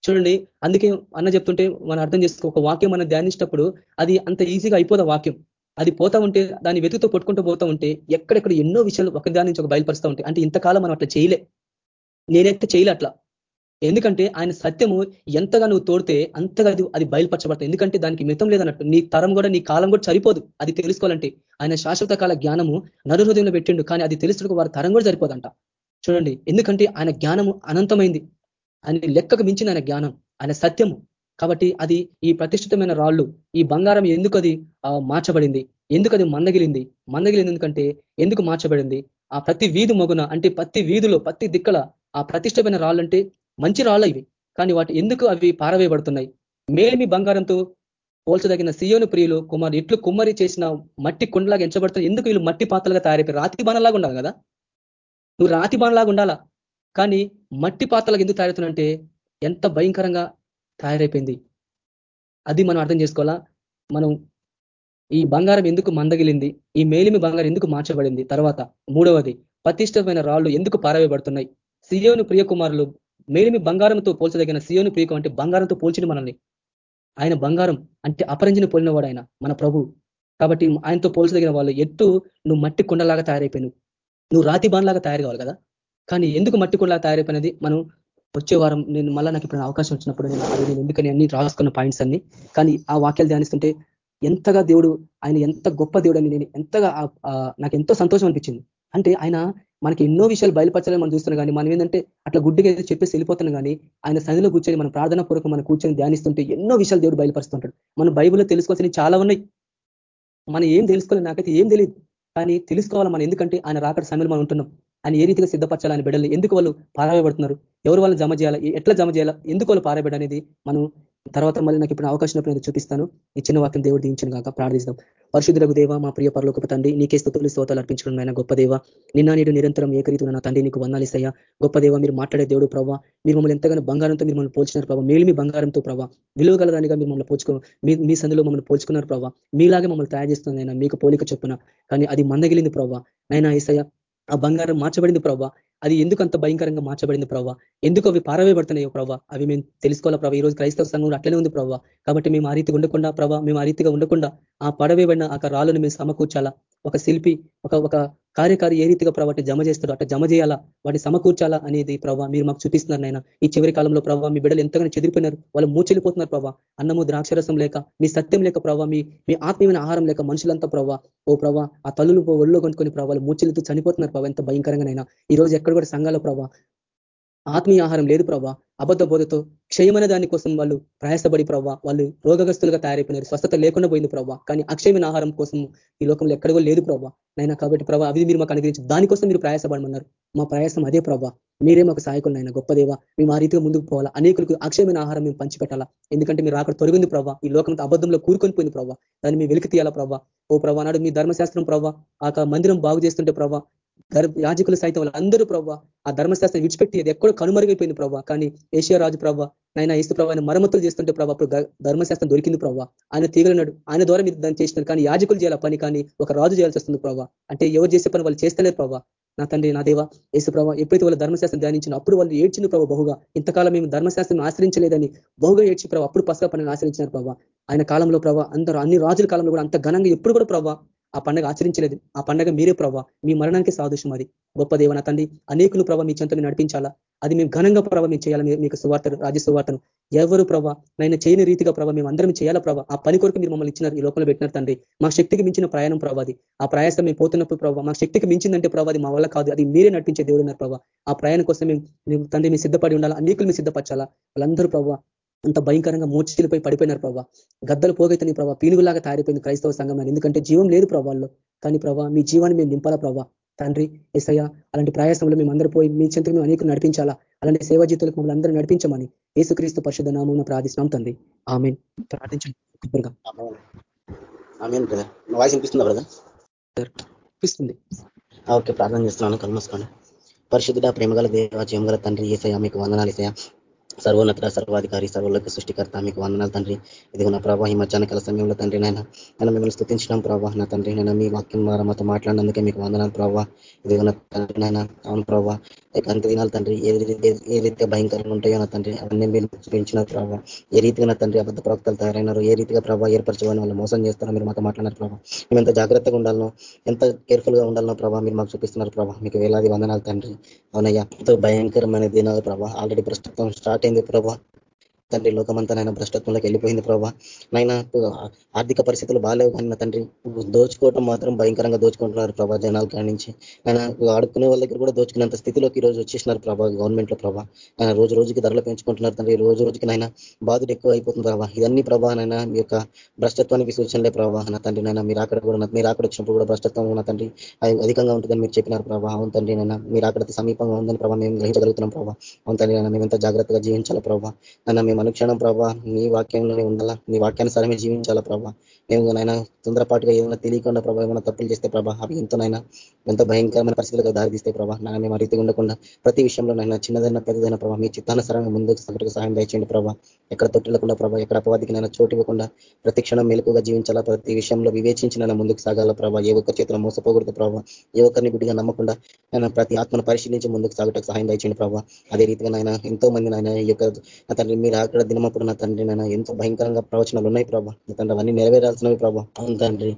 చూడండి. అందుకే అన్న చెప్తుంటే మనం అర్థం చేసుకో ఒక వాక్యం మనం ధ్యానించినప్పుడు అది అంత ఈజీగా అయిపోదా వాక్యం? అది పోతా ఉంటే దాన్ని వెతుకుతూ పట్టుకుంటూ పోతా ఉంటే ఎక్కడెక్కడ ఎన్నో విషయాలు ఒక దాని నుంచి ఒక బయలుపరుస్తూ ఉంటాయి అంటే ఇంతకాలం మనం అట్లా చేయలే. నేనైతే చేయలే అట్లా. ఎందుకంటే ఆయన సత్యము ఎంతగా నువ్వు తోడితే అంతగా అది అది బయలుపరచబడతాయి. ఎందుకంటే దానికి మితం లేదన్నట్టు. నీ తరం కూడా నీ కాలం కూడా సరిపోదు. అది తెలుసుకోవాలంటే ఆయన శాశ్వత కాల జ్ఞానము నరుహృదయంలో పెట్టిండు. కానీ అది తెలుసుకు వారి తరం కూడా సరిపోదంట. చూడండి ఎందుకంటే ఆయన జ్ఞానము అనంతమైంది. ఆయన లెక్కకు మించింది ఆయన జ్ఞానం ఆయన సత్యము. కాబట్టి అది ఈ ప్రతిష్ఠితమైన రాళ్ళు ఈ బంగారం ఎందుకు అది మార్చబడింది? ఎందుకు అది మందగిలింది? మందగిలింది ఎందుకంటే ఎందుకు మార్చబడింది? ఆ ప్రతి వీధి మొగున అంటే ప్రతి వీధిలో ప్రతి దిక్కల ఆ ప్రతిష్టమైన రాళ్ళంటే మంచి రాళ్ళ ఇవి. కానీ వాటి ఎందుకు అవి పారవేయబడుతున్నాయి? మేలిమి బంగారంతో పోల్చదగిన సియోను ప్రియులు కుమారు ఎట్లు కుమ్మరి చేసిన మట్టి కుండలాగా ఎంచబడుతున్నాయి ఎందుకు వీళ్ళు మట్టి పాత్రలుగా తయారైపోయి రాతి బాణలాగా ఉండాలి కదా? నువ్వు రాతి బాణలాగా ఉండాలా? కానీ మట్టి పాత్రలకు ఎందుకు తయారవుతున్నంటే ఎంత భయంకరంగా తయారైపోయింది. అది మనం అర్థం చేసుకోవాలా? మనం ఈ బంగారం ఎందుకు మందగిలింది? ఈ మేలిమి బంగారం ఎందుకు మార్చబడింది? తర్వాత మూడవది ప్రతిష్టమైన రాళ్ళు ఎందుకు పారవేయబడుతున్నాయి? సియోను ప్రియకుమారులు మేలిమి బంగారంతో పోల్చదగిన సియోను ప్రియకం అంటే బంగారంతో పోల్చిన మనల్ని. ఆయన బంగారం అంటే అపరంజిని పోలినవాడు ఆయన మన ప్రభు. కాబట్టి ఆయనతో పోల్చదగిన వాళ్ళు ఎత్తు నువ్వు మట్టి కుండలాగా తయారైపోయిను నువ్వు రాతి బాన్లాగా తయారు కావాలి కదా? కానీ ఎందుకు మట్టి కుండలాగా తయారైపోయినది? మనం వచ్చే వారం నేను మళ్ళీ నాకు ఇప్పుడు అవకాశం వచ్చినప్పుడు నేను అది నేను ఎందుకని అన్ని రాసుకున్న పాయింట్స్ అన్ని. కానీ ఆ వాక్యాలు ధ్యానిస్తుంటే ఎంతగా దేవుడు ఆయన ఎంత గొప్ప దేవుడు అని నేను ఎంతగా నాకు ఎంతో సంతోషం అనిపించింది. అంటే ఆయన మనకి ఎన్నో విషయాలు బయలుపరచాలని మనం చూస్తున్నాం కానీ మనం ఏంటంటే అట్లా గుడ్డిగా ఏదో చెప్పేసి వెళ్ళిపోతున్నాం కానీ ఆయన సదిలో కూర్చొని మన ప్రార్థన పూర్వకం మనం కూర్చొని ధ్యానిస్తుంటే ఎన్నో విషయాలు దేవుడు బయలుపరుస్తుంటాడు. మనం బైబుల్లో తెలుసుకోవాల్సినవి చాలా ఉన్నాయి. మనం ఏం తెలుసుకోవాలి నాకైతే ఏం తెలియదు కానీ తెలుసుకోవాలి మనం? ఎందుకంటే ఆయన రాకడ సమయంలో మనం ఉంటున్నాం. ఆయన ఏ రీతిగా సిద్ధపరచాలని బిడ్డలు? ఎందుకు వాళ్ళు పారాయబడుతున్నారు ఎవరు వాళ్ళని జమ చేయాలా? ఎట్లా జమ చేయాలా? ఎందుకు వాళ్ళు పారాయబడి అనేది మనం తర్వాత మళ్ళీ నాకు ఇప్పుడు అవకాశం నేను చూపిస్తాను. ఈ చిన్న వాక్యం దేవుడు దించిన కాక ప్రార్థిస్తాం. పరిశుద్ధులకు దేవ మా ప్రియ పరలోకపు తండ్రి నీకే స్థుతులు స్తోతాలు అర్పించడం ఆయన గొప్ప దేవ. నిన్న నీడు నిరంతరం ఏకరీతున్న నా తండ్రి నీకు వందాలిసయ్యా గొప్ప దేవ మీరు మాట్లాడే దేవుడు ప్రభావ మీరు మమ్మల్ని ఎంతగానో బంగారంతో మీరు మమ్మల్ని పోల్చినారు ప్రభావ మేలు మీ బంగారంతో ప్రభావ విలువగలదానిగా మీరు మమ్మల్ని పోల్చుకో మీ మీ సందులో మమ్మల్ని పోల్చుకున్నారు ప్రభావ మీలాగే మమ్మల్ని తయారు చేస్తుంది మీకు పోలిక చొప్పున. కానీ అది మందగిలింది ప్రభావ నైనా ఈసయ్య ఆ బంగారం మార్చబడింది ప్రభావ అది ఎందుకు అంత భయంకరంగా మార్చబడింది ప్రభావ ఎందుకు అవి పారవేయబడుతున్నాయో ప్రభావ అవి మేము తెలుసుకోవాలా ప్రభావ ఈ రోజు క్రైస్తవ సంఘంలో అట్లనే ఉంది ప్రభావ కాబట్టి మేము ఆ రీతిగా ఉండకుండా ప్రభావ మేము ఆ రీతిగా ఉండకుండా ఆ పడవేయబడిన ఆ రాళ్ళను మేము సమకూర్చాలా? ఒక శిల్పి ఒక ఒక కార్యకారి ఏ రీతిగా ప్రభావ జమ చేస్తాడో అట్లా జమ చేయాలా? వాటిని సమకూర్చాలా అనేది ప్రభావ మీరు మాకు చూపిస్తున్నారు నాయన. ఈ చివరి కాలంలో ప్రభావ మీ బిడ్డలు ఎంతగానో చెదిరిపోయినారు. వాళ్ళు మూచెళ్ళిపోతున్నారు ప్రభావ అన్నము ద్రాక్షరసం లేక మీ సత్యం లేక ప్రభావ మీ మీ ఆత్మీయమైన ఆహారం లేక మనుషులంతా ప్రభావ ఓ ప్రభావ ఆ తల్లులు ఒళ్ళో కొనుక్కొని ప్రభావాలు మూచెలుతూ చనిపోతున్నారు ప్రభావ ఎంత భయంకరంగానైనా ఈ రోజు ఎక్కడ కూడా సంఘాల ప్రభావ ఆత్మీయ ఆహారం లేదు ప్రభావ అబద్ధ బోధతో క్షయమైన దాని కోసం వాళ్ళు ప్రయాసపడి ప్రవ్వా. వాళ్ళు రోగగ్రస్తులుగా తయారైపోయినారు. స్వస్థత లేకుండా పోయింది ప్రవ్వా. కానీ అక్షయమైన ఆహారం కోసం ఈ లోకంలో ఎక్కడ లేదు ప్రవ్వా. నైనా కాబట్టి ప్రభావ అవి మీరు మాకు అనుగ్రహించి. దానికోసం మీరు ప్రయాసపడమన్నారు. మా ప్రయాసం అదే ప్రభావ మీరే మాకు సహాయకులు నాయన. గొప్పదేవా మేము ఆ రీతిగా ముందుకు పోవాలా. అనేకులకు అక్షయమైన ఆహారం మేము పంచిపెట్టాలా. ఎందుకంటే మీరు అక్కడ తొలగింది ప్రభావ ఈ లోకంతో అబద్ధంలో కూరుకొని పోయింది ప్రభావ దాన్ని మీ వెలికి తీయాలా ప్రభావ ఓ ప్రభా నాడు మీ ధర్మశాస్త్రం ప్రభావ ఆ మందిరం బాగు చేస్తుంటే ప్రభావ యాజకులు సైతం వాళ్ళందరూ ప్రభావ ఆ ధర్మశాస్త్రం విడిచిపెట్టి అది ఎక్కడో కనుమరుగైపోయింది ప్రభావ కానీ ఏషియా రాజు ప్రభావ నాయన ఇస్తు ప్రభావ మరమ్మతులు చేస్తుంటే ప్రభావ అప్పుడు ధర్మశాస్త్రం దొరికింది ప్రభావ ఆయన తీగలన్నాడు. ఆయన ద్వారా మీరు దాన్ని చేసినారు. కానీ యాజకులు చేయాల పని. కానీ ఒక రాజు చేయాల్సి వస్తుంది ప్రభావ అంటే ఎవరు చేసే పని వాళ్ళు చేస్తలేరు ప్రభావ నా తండ్రి నా దేవ ఏసు ప్రభావ ఎప్పుడైతే వాళ్ళు ధర్మశాస్త్రం ధ్యానించిన అప్పుడు వాళ్ళు ఏడ్చింది ప్రభావ బహుగా. ఇంతకాలం మేము ధర్మశాస్త్రం ఆశ్రయించలేదని బహుగా ఏడ్చి ప్రభావ అప్పుడు పసగా పనిని ఆశ్రయించినారు ప్రభావ ఆయన కాలంలో ప్రభావ అందరూ అన్ని రాజుల కాలంలో కూడా అంత ఘనంగా ఎప్పుడు కూడా ప్రభావ ఆ పండగ ఆచరించలేదు. ఆ పండగ మీరే ప్రభావ మీ మరణానికి సాదృశ్యం అది. గొప్ప దేవన తండ్రి అనేకులు ప్రభావ మీ చెంత నడిపించాలా? అది మేము ఘనంగా ప్రభావ మేము చేయాలి మీకు సువార్తను రాజ్య సువార్తను ఎవరు ప్రభావ నైనా చేయని రీతిగా ప్రభావ మేము అందరం చేయాలా ప్రభావ ఆ పని కొరకు మీరు మమ్మల్ని ఇచ్చినారు ఈ లోపల పెట్టినారు తండ్రి. మా శక్తికి మించిన ప్రయాణం ప్రభాది ఆ ప్రయాసం మేము పోతున్నప్పుడు ప్రభావ మా శక్తికి మించిందంటే ప్రభాది మా వల్ల కాదు. అది మీరే నడిపించే దేవుడున్నారు ప్రభావ ఆ ప్రయాణం కోసం మేము తండ్రి మీ సిద్ధపడి ఉండాలా? అనేకులు మీ సిద్ధపరచాలా? వాళ్ళందరూ ప్రభావ అంత భయంకరంగా మూర్చిలపై పడిపోయినారు ప్రభావ గద్దలు పోగైతే ప్రభావ పీనుగులాగా తయారైపోయింది క్రైస్తవ సంఘం ఎందుకంటే జీవం లేదు ప్రభావాల్లో కానీ ప్రభావ మీ జీవాన్ని మేము నింపాలా ప్రభావ తండ్రి ఎసయ్య అలాంటి ప్రయాసంలో మేము అందరూ పోయి మీ చెంతకు మేము అనేక నడిపించాలా? అలాంటి సేవా జీతులకు మమ్మల్ని అందరూ నడిపించమని యేసుక్రీస్తు పరిశుద్ధ నామం ప్రార్థిస్తున్నాం తండ్రి. ఆమె ప్రార్థించండి. వాయిస్ వినిపిస్తుందా బ్రదర్? వినిపిస్తుంది. ఓకే. ప్రార్థన చేస్తున్నాను. కలుమూసుకోండి పరిశుద్ధ ప్రేమగల దేవ జీవం గల తండ్రి ఏసయ మీకు వందనాలు ఇసయ సర్వోన్నత సర్వాధికారి సర్వలోక సృష్టికర్త మీకు వందనాలు తండ్రి. ఇది నా ప్రభావ ఈ కల సమయంలో తండ్రి నాయన నేను మిమ్మల్ని స్థుతించడం ప్రభావ నా తండ్రి నేను మీ వాక్యం ద్వారా మాతో మాట్లాడినందుకే మీకు వందనాలు ప్రభావ ఇది నా తండ్రి నాయన అవును ప్రభావ అంత దినాలు తండ్రి. ఏ ఏ రీతిగా భయంకరంగా ఉంటాయో నా తండ్రి అవన్నీ మీరు చూపించిన ప్రభావ ఏ రీతిగా నా తండ్రి అబద్ధ ప్రవక్తలు తయారైనారు ఏ రీతిగా ప్రభావ ఏర్పరచబడిన వాళ్ళు మోసం చేస్తారో మీరు మాతో మాట్లాడారు ప్రభావ మేము ఎంత జాగ్రత్తగా ఉండాలనో ఎంత కేర్ఫుల్గా ఉండాలనో ప్రభావ మీరు మాకు చూపిస్తున్నారు ప్రభావ మీకు వేలాది వందనాలు తండ్రి. అవునయ్యా ఎంతో భయంకరమైన దినాలు ప్రభావ ఆల్రెడీ ప్రస్తుతం స్టార్ట్ అయింది ప్రభావ తండ్రి లోకమంతా నాయన భ్రష్టత్వంలోకి వెళ్ళిపోయింది ప్రభావ నైనా ఆర్థిక పరిస్థితులు బాగాలేవు కానీ తండ్రి దోచుకోవటం మాత్రం భయంకరంగా దోచుకుంటున్నారు ప్రభా జనాల కాడి నుంచి ఆయన ఆడుకునే వాళ్ళ దగ్గర కూడా దోచుకునేంత స్థితిలోకి ఈ రోజు వచ్చేసినారు ప్రభా గవర్నమెంట్లో ప్రభా. ఆయన రోజు రోజుకి ధరలు పెంచుకుంటున్నారు తండ్రి రోజు రోజుకి నైనా బాధలు ఎక్కువ అయిపోతుంది ప్రభావ ఇవన్నీ ప్రభా నైనా మీ యొక్క భ్రష్టత్వానికి సూచనలే ప్రభా నా తండ్రి నైనా మీరు అక్కడ కూడా మీరు అక్కడ వచ్చినప్పుడు కూడా భ్రష్టత్వం ఉన్న తండ్రి అధికంగా ఉంటుందని మీరు చెప్పినారు ప్రభావ అవును తండ్రి నైనా మీరు అక్కడ సమీపంగా ఉందని ప్రభావ మేము గ్రహించగలుగుతున్నాం ప్రభావ అవును తండ్రి మేము ఎంత జాగ్రత్తగా జీవించాలి ప్రభావ నైనా మేము అనుక్షణం ప్రభావ నీ వాక్యంలోనే ఉండాలా? నీ వాక్యానుసారమే జీవించాలా ప్రభావ మేము నైనా తొందరపాటుగా ఏమైనా తెలియకుండా ప్రభావ ఏమైనా తప్పులు చేస్తే ప్రభా అవి ఎంతోనైనా ఎంతో భయంకరమైన పరిస్థితులకు దారితీస్తే ప్రభావ నాయన మేము రీతిగా ఉండకుండా ప్రతి విషయంలో నైనా చిన్నదైనా పెద్దదైన ప్రభావ మీ చిత్తానుసారంగా ముందుకు సగటుకు సహాయం దయచేయండి ప్రభా. ఎక్కడ తొట్టిల్లకుండా ప్రభావ ఎక్కడ అపవాదికి నైనా చోటు ఇవ్వకుండా ప్రతి క్షణం మెలుకుగా జీవించాలా ప్రతి విషయంలో వివేచించిన ముందుకు సాగాల ప్రభావ ఏ ఒక్క చేతిలో మోసపోకూడదు ప్రభావ ఏ ఒక్కరిని గుడిగా నమ్మకుండా ఆయన ప్రతి ఆత్మను పరిశీలించి ముందుకు సాగటకు సహాయం దయచేయండి ప్రభావ అదే రీతిగా నాయన ఎంతో మంది నాయన ఈ యొక్క తండ్రి మీరు అక్కడ దినమప్పుడు నా తండ్రి నాయన ఎంతో భయంకరంగా ప్రవచనాలు ఉన్నాయి ప్రభా. తండ్రి అవన్నీ నెరవేరాల్సినవి ప్రభా అవును తండ్రి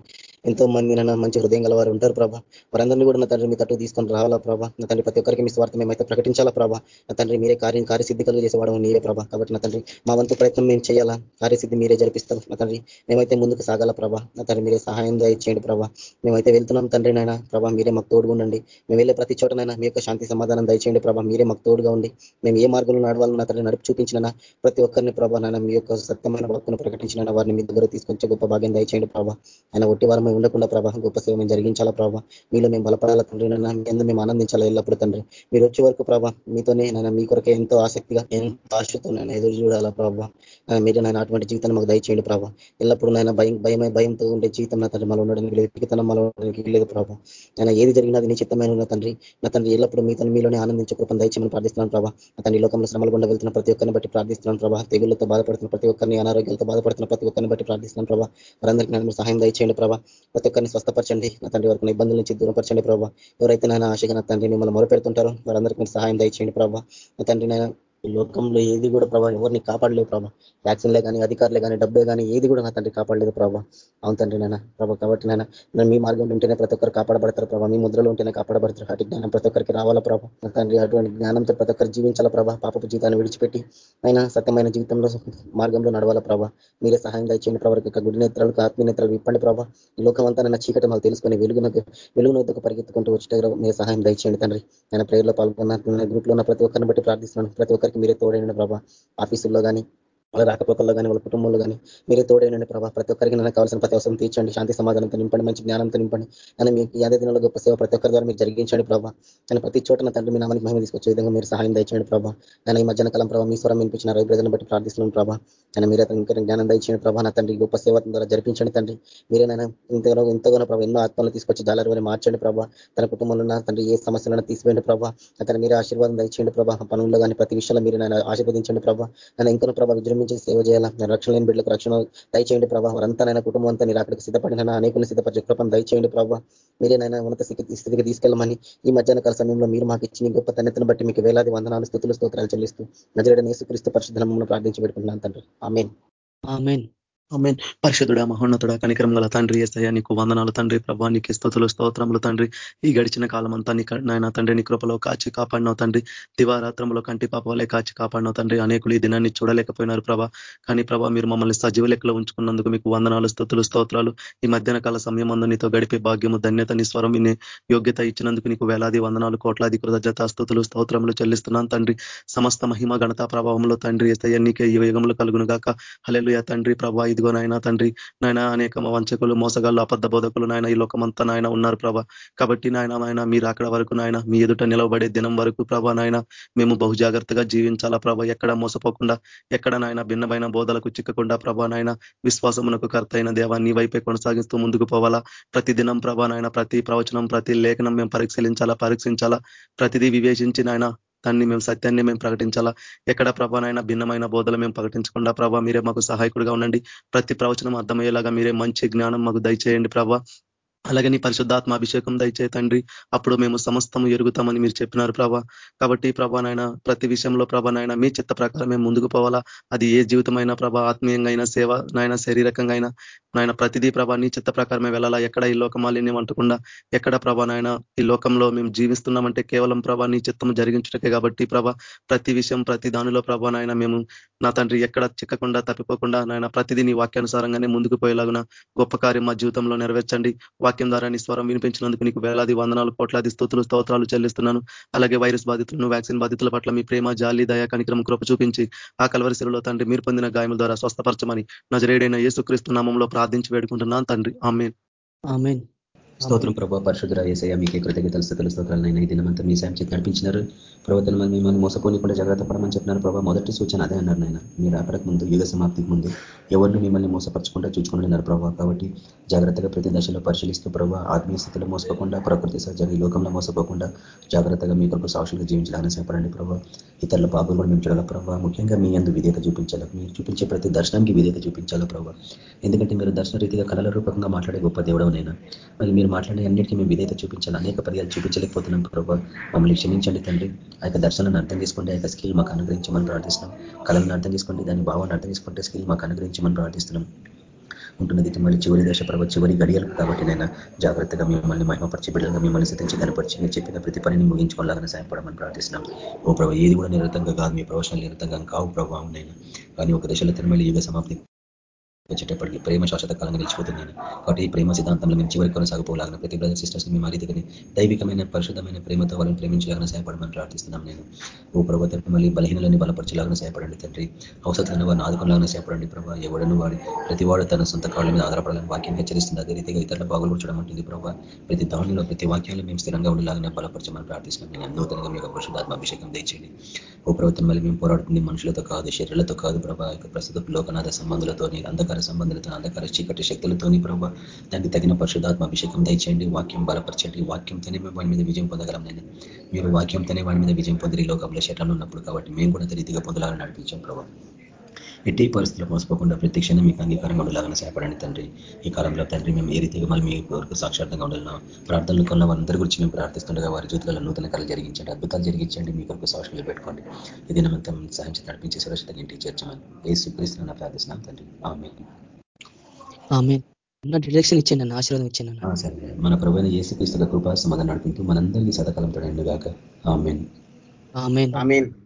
ఎంతో మంది నన్న మంచి హృదయం గల వారు ఉంటారు ప్రభా. వారందరినీ కూడా నా తండ్రి మీ తట్టు తీసుకొని రావాలా ప్రభా. నా తండ్రి ప్రతి ఒక్కరికి మీ స్వార్థం మేమైతే ప్రకటించాలా ప్రభా. నా తండ్రి మీరే కార్యం కార్యసిద్ధి కలుగు చేసేవాడు నీరే ప్రభా. కాబట్టి నా తండ్రి మా వంతు ప్రయత్నం మేము చేయాలా? కార్యసిద్ధి మీరే జరిపిస్తాం. నా తండ్రి మేమైతే ముందుకు సాగాల ప్రభా. నా తండ్రి మీరే సహాయం దయచేయండి ప్రభా. మేమైతే వెళ్తున్నాం తండ్రి నాయన. ప్రభా మీరే మాకు తోడుగా ఉండండి. మేము వెళ్ళే ప్రతి చోటనైనా మీ యొక్క శాంతి సమాధానం దయచేయండి ప్రభా. మీరే మాకు తోడుగా ఉండి మేము ఏ మార్గంలో నడవాలని నా తండ్రి నడుపు చూపించిన ప్రతి ఒక్కరిని ప్రభా నాయన మీ యొక్క సత్యమైన వాక్కును ప్రకటించిన వారిని మీ దగ్గర తీసుకొచ్చే గొప్ప భాగ్యం దయచేయండి ప్రభా. ఆయన ఒట్టి వారమై ఉండకుండా ప్రభా గొప్ప సేవ మేము జరిగించాలా ప్రభా? మీలో మేము బలపడాలా తండ్రి? నన్ను మేము ఆనందించాలా ఎల్లప్పుడు తండ్రి? మీరు వచ్చే వరకు ప్రభా మీతోనే నన్ను మీ కొరకు ఎంతో ఆసక్తిగా ఎంతో ఆశతో నేను ఎదురు చూడాలా ప్రభా? మీరు నాయన అటువంటి జీవితాన్ని మాకు దయచేయండి ప్రభా. ఎల్లప్పుడు నాయన భయం భయమై భయంతో ఉండే జీవితం నా తండ్రి మళ్ళీ ఉండడానికి లేదు. పికితనం మళ్ళీ ఉండడానికి లేదు ప్రభా. నేను ఏది జరిగినా అది నీ చిత్తమైన ఉన్న తండ్రి. నా తండ్రి ఎల్లప్పుడు మీతో మీలోనే ఆనందించే కృపను దయచేయమని ప్రార్థిస్తున్నాను ప్రభా. తండ్రి లోకంలో శ్రమలు గుండా వెళ్తున్న ప్రతి ఒక్కరిని బట్టి ప్రార్థిస్తున్నాను ప్రభా. తెగులతో బాధపడుతున్న ప్రతి ఒక్కరిని అనారోగ్యాలతో బాధపడుతున్న ప్రతి ఒక్కరిని బట్టి ప్రార్థిస్తున్నాను ప్రభా. వారందరికీ నేను సహాయం దయచేయండి ప్రభా. ప్రతి ఒక్కరిని స్వస్థపరచండి. నా తండ్రి వరకు ఇబ్బందుల నుంచి దూరపరచండి ప్రభావ ఎవరైతే నాయన ఆశగా నా తండ్రి మిమ్మల్ని మొరపెడుతుంటారో వారందరికీ సహాయం దయచేయండి ప్రభావ నా తండ్రి నేను లోకంలో ఏది కూడా ప్రభా ఎవరిని కాపాడలేదు ప్రభావ వ్యాక్సిన్లే కానీ అధికారులే కానీ డబ్బే కానీ ఏది కూడా నా తండ్రి కాపాడలేదు ప్రభావ అవును తండ్రి నాయన ప్రభావ కాబట్టి నాయన మీ మార్గంలో ఉంటేనే ప్రతి ఒక్కరు కాపాడబడతారు ప్రభావ మీ ముద్రలో ఉంటేనే కాపాడబడతారు. అటు జ్ఞానం ప్రతి ఒక్కరికి రావాలా ప్రభావ నా తండ్రి అటువంటి జ్ఞానంతో ప్రతి ఒక్కరు జీవించాల ప్రభావ పాపపు జీవితాన్ని విడిచిపెట్టి అయినా సత్యమైన జీవితంలో మార్గంలో నడవాల ప్రభావ మీరే సహాయం దయచేయండి ప్రభావ గుడి నేత్రాలకు ఆత్మీయ నేత్రాలు విప్పండి ప్రభావ ఈ లోకం అంతా నన్న చీకటి మాకు తెలుసుకొని వెలుగునకు వెలుగున వద్దకు పరిగెత్తుకుంటూ వచ్చే మీరు సహాయం దయచేయండి తండ్రి. నేను ప్రేయర్లో పాల్గొన్న గ్రూప్లో ఉన్న ప్రతి ఒక్కరిని బట్టి ప్రార్థిస్తున్నాను. ప్రతి ఒక్క ఒక్కరికి మీరే తోడైన ప్రభా. ఆఫీసుల్లో కానీ వాళ్ళ రాకపోకల్లో కానీ వాళ్ళ కుటుంబంలో కానీ మీరే తోడైనండి ప్రభావ ప్రతి ఒక్కరికి నన్ను కావాల్సిన ప్రతి అవసరం తీర్చండి. శాంతి సమాధానంతో నింపండి మంచి జ్ఞానంతో నింపండి. అని మీకు యాదే దినంలో గొప్ప సేవ ప్రతి ఒక్కరి ద్వారా మీరు జరిగించండి ప్రభావ నేను ప్రతి చోట నా తండ్రి మీ నామానికి మహిమ తీసుకొచ్చే విధంగా మీరు సహాయం దయచేయండి ప్రభావ నేను ఈ మధ్యాహ్న కాలం ప్రభావ మీ స్వరం వినిపించిన రైతులను బట్టి ప్రార్థిస్తున్నాను ప్రభావ నేను మీరే ఇంకా జ్ఞానం దయచేయండి ప్రభావ నా తండ్రి గొప్ప సేవ ద్వారా జరిపించండి తండ్రి. మీరేనైనా ఇంతగానో ఎంతగానో ప్రభావ ఎన్నో ఆత్మలు తీసుకొచ్చి జాలరు వారిని మార్చండి ప్రభావ తన కుటుంబంలో ఉన్న తండ్రి ఏ సమస్యలను తీసివేయండి ప్రభావ అతను మీరే ఆశీర్వాదం దయచేయండి ప్రభావ పనుల్లో కానీ ప్రతి విషయంలో మీరు నన్ను ఆశీర్వదించండి ప్రభావ నన్ను ఇంకొన ప్రభావ నుంచి సేవ చేయాలా? రక్షణ లేని బిడ్డలకు రక్షణ దయచేయండి ప్రభావ వారంతా కుటుంబం అంతా మీరు అక్కడికి సిద్ధపడిన అనేకులు సిద్ధపరిచే కృపను దయచేయండి ప్రభావ మీరేనైనా ఉన్నత స్థితికి తీసుకెళ్ళమని ఈ మధ్యాహ్న కాల సమయంలో మీరు మాకు ఇచ్చిన గొప్ప తన్నెత్తను బట్టి మీకు వేలాది వందనాలు స్థుతులు స్తోత్రాలు చెల్లిస్తూ నజరడ నేసుక్రీస్తు పరిశుద్ధనమ్మను ప్రార్థించి పెట్టుకుంటున్నాను తండ్రి. ఆమెన్. ఆమెన్. పరిశుద్ధుడ మహోన్నతుడ కనికరం గల తండ్రి ఎస్తయ్య నీకు వందనాలు తండ్రి ప్రభా నీకు స్థుతులు స్తోత్రములు తండ్రి. ఈ గడిచిన కాలం అంతా నీ నాయన తండ్రి నీ కృపలో కాచి కాపాడినావు తండ్రి. దివారాత్రంలో కంటి పాప కాచి కాపాడినావు తండ్రి. అనేకులు ఈ దినాన్ని చూడలేకపోయినారు ప్రభా. కానీ ప్రభా మీరు మమ్మల్ని సజీవ లెక్కలో ఉంచుకున్నందుకు మీకు వందనాలు స్థుతులు స్తోత్రాలు. ఈ మధ్యాహ్న కాల సమయం అందు నీతో గడిపే భాగ్యము ధన్యత నీ స్వరం యోగ్యత ఇచ్చినందుకు నీకు వేలాది వందనాలు కోట్లాది కృతజ్ఞత స్థుతులు స్తోత్రములు చెల్లిస్తున్నాను తండ్రి. సమస్త మహిమ గణతా ప్రభావంలో తండ్రి ఎస్తయ్య నీకే ఈ వేగంలో కలుగును గాక హలెలుయ తండ్రి ప్రభా ఇదిగో నాయన తండ్రి నాయన అనేక వంచకులు మోసగాళ్ళు అబద్ధ బోధకులు నాయన ఈ లోకమంతా నాయన ఉన్నారు ప్రభా. కాబట్టి నాయన నాయన మీరు అక్కడ వరకు నాయన మీ ఎదుట నిలవబడే దినం వరకు ప్రభా నాయన మేము బహుజాగ్రత్తగా జీవించాలా ప్రభా. ఎక్కడ మోసపోకుండా ఎక్కడ నాయన భిన్నమైన బోధలకు చిక్కకుండా ప్రభా నాయన విశ్వాసమునకు కర్త అయిన దేవా నీ వైపే కొనసాగిస్తూ ముందుకు పోవాలా. ప్రతి దినం ప్రభా నాయన ప్రతి ప్రవచనం ప్రతి లేఖనం మేము పరిశీలించాలా పరీక్షించాలా. ప్రతిదీ వివేచించి నాయన దాన్ని మేము సత్యాన్ని మేము ప్రకటించాలా? ఎక్కడ ప్రభానైనా భిన్నమైన బోధలు మేము ప్రకటించకుండా ప్రభా మీరే మాకు సహాయకుడిగా ఉండండి. ప్రతి ప్రవచనం అర్థమయ్యేలాగా మీరే మంచి జ్ఞానం మాకు దయచేయండి ప్రభా. అలాగే నీ పరిశుద్ధాత్మ అభిషేకం దయచే తండ్రి. అప్పుడు మేము సమస్తము ఎరుగుతామని మీరు చెప్పినారు ప్రభా. కాబట్టి ప్రభానైనా ప్రతి విషయంలో ప్రభానైనా మీ చిత్త ప్రకారం మేము ముందుకు పోవాలా? అది ఏ జీవితమైనా ప్రభా ఆత్మీయంగా అయినా సేవ నాయన శారీరకంగా అయినా నాయన ప్రతిదీ ప్రభా నీ చిత్త ప్రకారమే వెళ్ళాలా? ఎక్కడ ఈ లోకమాలిన్యం అంటకుండా ఎక్కడ ప్రభా ఈ లోకంలో మేము జీవిస్తున్నామంటే కేవలం ప్రభా నీ చిత్తం జరిగించటకే కాబట్టి ప్రభా ప్రతి విషయం ప్రతి దానిలో ప్రభానైనా మేము నా తండ్రి ఎక్కడ చిక్కకుండా తప్పిపోకుండా నాయన ప్రతిదీ నీ వాక్యానుసారంగానే ముందుకు పోయేలాగున గొప్ప కార్యం మా జీవితంలో నెరవేర్చండి. వాక్యం ద్వారా నీ స్వరం వినిపించినందుకు నీకు వేలాది వందనాలు కోట్లాది స్థుతులు స్తోత్రాలు చెల్లిస్తున్నాను. అలాగే వైరస్ బాధితులను వ్యాక్సిన్ బాధితుల పట్ల మీ ప్రేమ జాలి దయా కనిక్రమ కృప చూపించి ఆ కలవరిశిలో తండ్రి మీరు పొందిన గాయముల ద్వారా స్వస్థపరచమని నజరేడైన యేసుక్రీస్తు నామంలో ప్రార్థించి వేడుకుంటున్నాను తండ్రి. ఆమెన్. స్తోత్రం ప్రభావ పరిశుద్ధ ఏసయ్య మీకే కృతజ్ఞతలు స్థితులు స్తోత్రాలైనా ఈ దినమంతా మీ సాయం చేతి నడిపించినారు. ప్రవర్తన మంది మిమ్మల్ని మోసపోనికుండా జాగ్రత్త పడమని చెప్పినారు ప్రభావ మొదటి సూచన అదే అన్నారు నాయన. మీరు అక్కడికి ముందు యుగ సమాప్తికి ముందు ఎవరిని మిమ్మల్ని మోసపరచకుండా చూసుకుంటున్నారు ప్రభావ కాబట్టి జాగ్రత్తగా ప్రతి దశలో పరిశీలిస్తూ ప్రభావ ఆత్మీయ స్థితిలో మోసపోకుండా ప్రకృతి సహజంగా ఈ లోకంలో మోసపోకుండా జాగ్రత్తగా మీ కొరకు సాక్షులుగా జీవించాలని సేపడండి ప్రభావ ఇతరుల బాబులు కూడా మేము చూడాల ప్రభావ ముఖ్యంగా మీ అందు విధేత చూపించాలి. మీరు చూపించే ప్రతి దర్శనానికి విధేత చూపించాలా ప్రభావ ఎందుకంటే మీరు దర్శన రీతిగా కళల రూపకంగా మాట్లాడే గొప్ప దేవుడవనైనా మరి మీరు మాట్లాడే అన్నిటికీ మేము విధేత చూపించాలి అనేక పర్యాలు చూపించలేకపోతున్నాం ప్రభావ మమ్మల్ని క్షమించండి తండ్రి. ఆ యొక్క దర్శనాన్ని అర్థం చేసుకోండి ఆ యొక్క స్కిల్ మాకు అనుగ్రహించమని ప్రార్థిస్తున్నాం. కళలను అర్థం చేసుకోండి దాని భావాన్ని అర్థం చేసుకుంటే స్కిల్ మాకు అనుగ్రహించమని ప్రార్థిస్తున్నాం. ఉంటున్నది మళ్ళీ చివరి దశ ప్రభావ చివరి గడియలు కాబట్టి నేను జాగ్రత్తగా మిమ్మల్ని మహిమపరిచి బిడ్డలుగా మిమ్మల్ని సిద్ధించి కనపరిచి మీరు చెప్పిన ప్రతి పనిని ముగించుకోవాలని సాయపడమని ప్రార్థిస్తున్నాం. ఓ ప్రభావ ఏది కూడా నిరతంగా కాదు మీ ప్రవేశాలు నిరతంగా కావు ప్రభావం నేను. కానీ ఒక దశలో తిరుమల యుగ సమాప్తి వచ్చేటప్పటికి ప్రేమ శాశ్వత కాలంగా నిలిచిపోతుంది కాబట్టి ఈ ప్రేమ సిద్ధాంతంలో మేము చివరి కొనసాగిపోలాగిన ప్రతి బ్రదర్ సిస్టర్స్ని మేము రీతిగా దైవికమైన పరిశుద్ధమైన ప్రేమతో వాళ్ళని ప్రేమించలాగిన సహాయపడమని ప్రార్థిస్తున్నాం నేను. ఓ ప్రభుత్వం మళ్ళీ బలహీనలని బలపరచలాగిన సహాయపడండి తండ్రి. అవసరమైన వారిని ఆదుకోలాగిన సహాయపడండి ప్రభావ ఎవడను వాడి ప్రతి వాడు తన సొంత కాళ్ళ మీద ఆధారపడాలని వాక్యం హెచ్చరిస్తుంది. అదే రీతిగా ఇతరుల బాగుపరచడం అంటుంది ప్రభావ ప్రతి దానిలో ప్రతి వాక్యాలు మేము స్థిరంగా ఉండేలాగానే బలపరచమని ప్రార్థిస్తున్నాం నేను. నూతనంగా మీకు పరిశుద్ధాత్మ అభిషేకం తెచ్చేయండి ఓ ప్రభుత్వం మళ్ళీ మేము పోరాడుతుంది మనుషులతో కాదు శరీరాలతో కాదు ప్రభావ ప్రస్తుత లోకనాథ సంబంధులతో అంధకార సంబంధిత అంధకార చీకటి శక్తులతోని ప్రభావ దానికి తగిన పరిశుధాత్మ అభిషేకం దయచేయండి వాక్యం బలపరచండి వాక్యంతోనే మేము వాడి మీద విజయం పొందగలం నేను. మీరు వాక్యంతోనే వాడి మీద విజయం పొందిరి లోకంలో శటంలో ఉన్నప్పుడు కాబట్టి మేము కూడా రీతిగా పొందాలని నడిపించాం ప్రభావ ఎట్టి పరిస్థితుల్లో మోసపోకుండా ప్రతి క్షణం మీకు అంగీకారంగా ఉండలాగానే సహాయపడండి తండ్రి. ఈ కాలంలో తండ్రి మేము ఏ రీతిగా మళ్ళీ మీ వరకు సాక్షార్థంగా ఉండాలన్నా ప్రార్థనలు కొన్న వారందరి గురించి మేము ప్రార్థిస్తుండగా వారి జీవితాలలో నూతన కళలు జరిగించండి అద్భుతాలు జరిగించండి మీ కొరకు సాక్షులు పెట్టుకోండి. ఇది నమ్మంతం సహాయం నడిపించి సురక్షితంగా ఇంటికి చేర్చమని ఏ సుక్రీస్తున్నా ప్రార్థిస్తున్నాం తండ్రి. ఆమె ఆమె డిరెక్షన్ ఇచ్చిండి నన్ను ఆశీర్వాదం ఇచ్చిండి సరే. మన ప్రభుత్వ ఏసుక్రీస్తుల కృపా సమాధానం నడిపింటూ మనందరినీ సదకాలం తోడండి గాక ఆమెన్. ఆమెన్. ఆమెన్.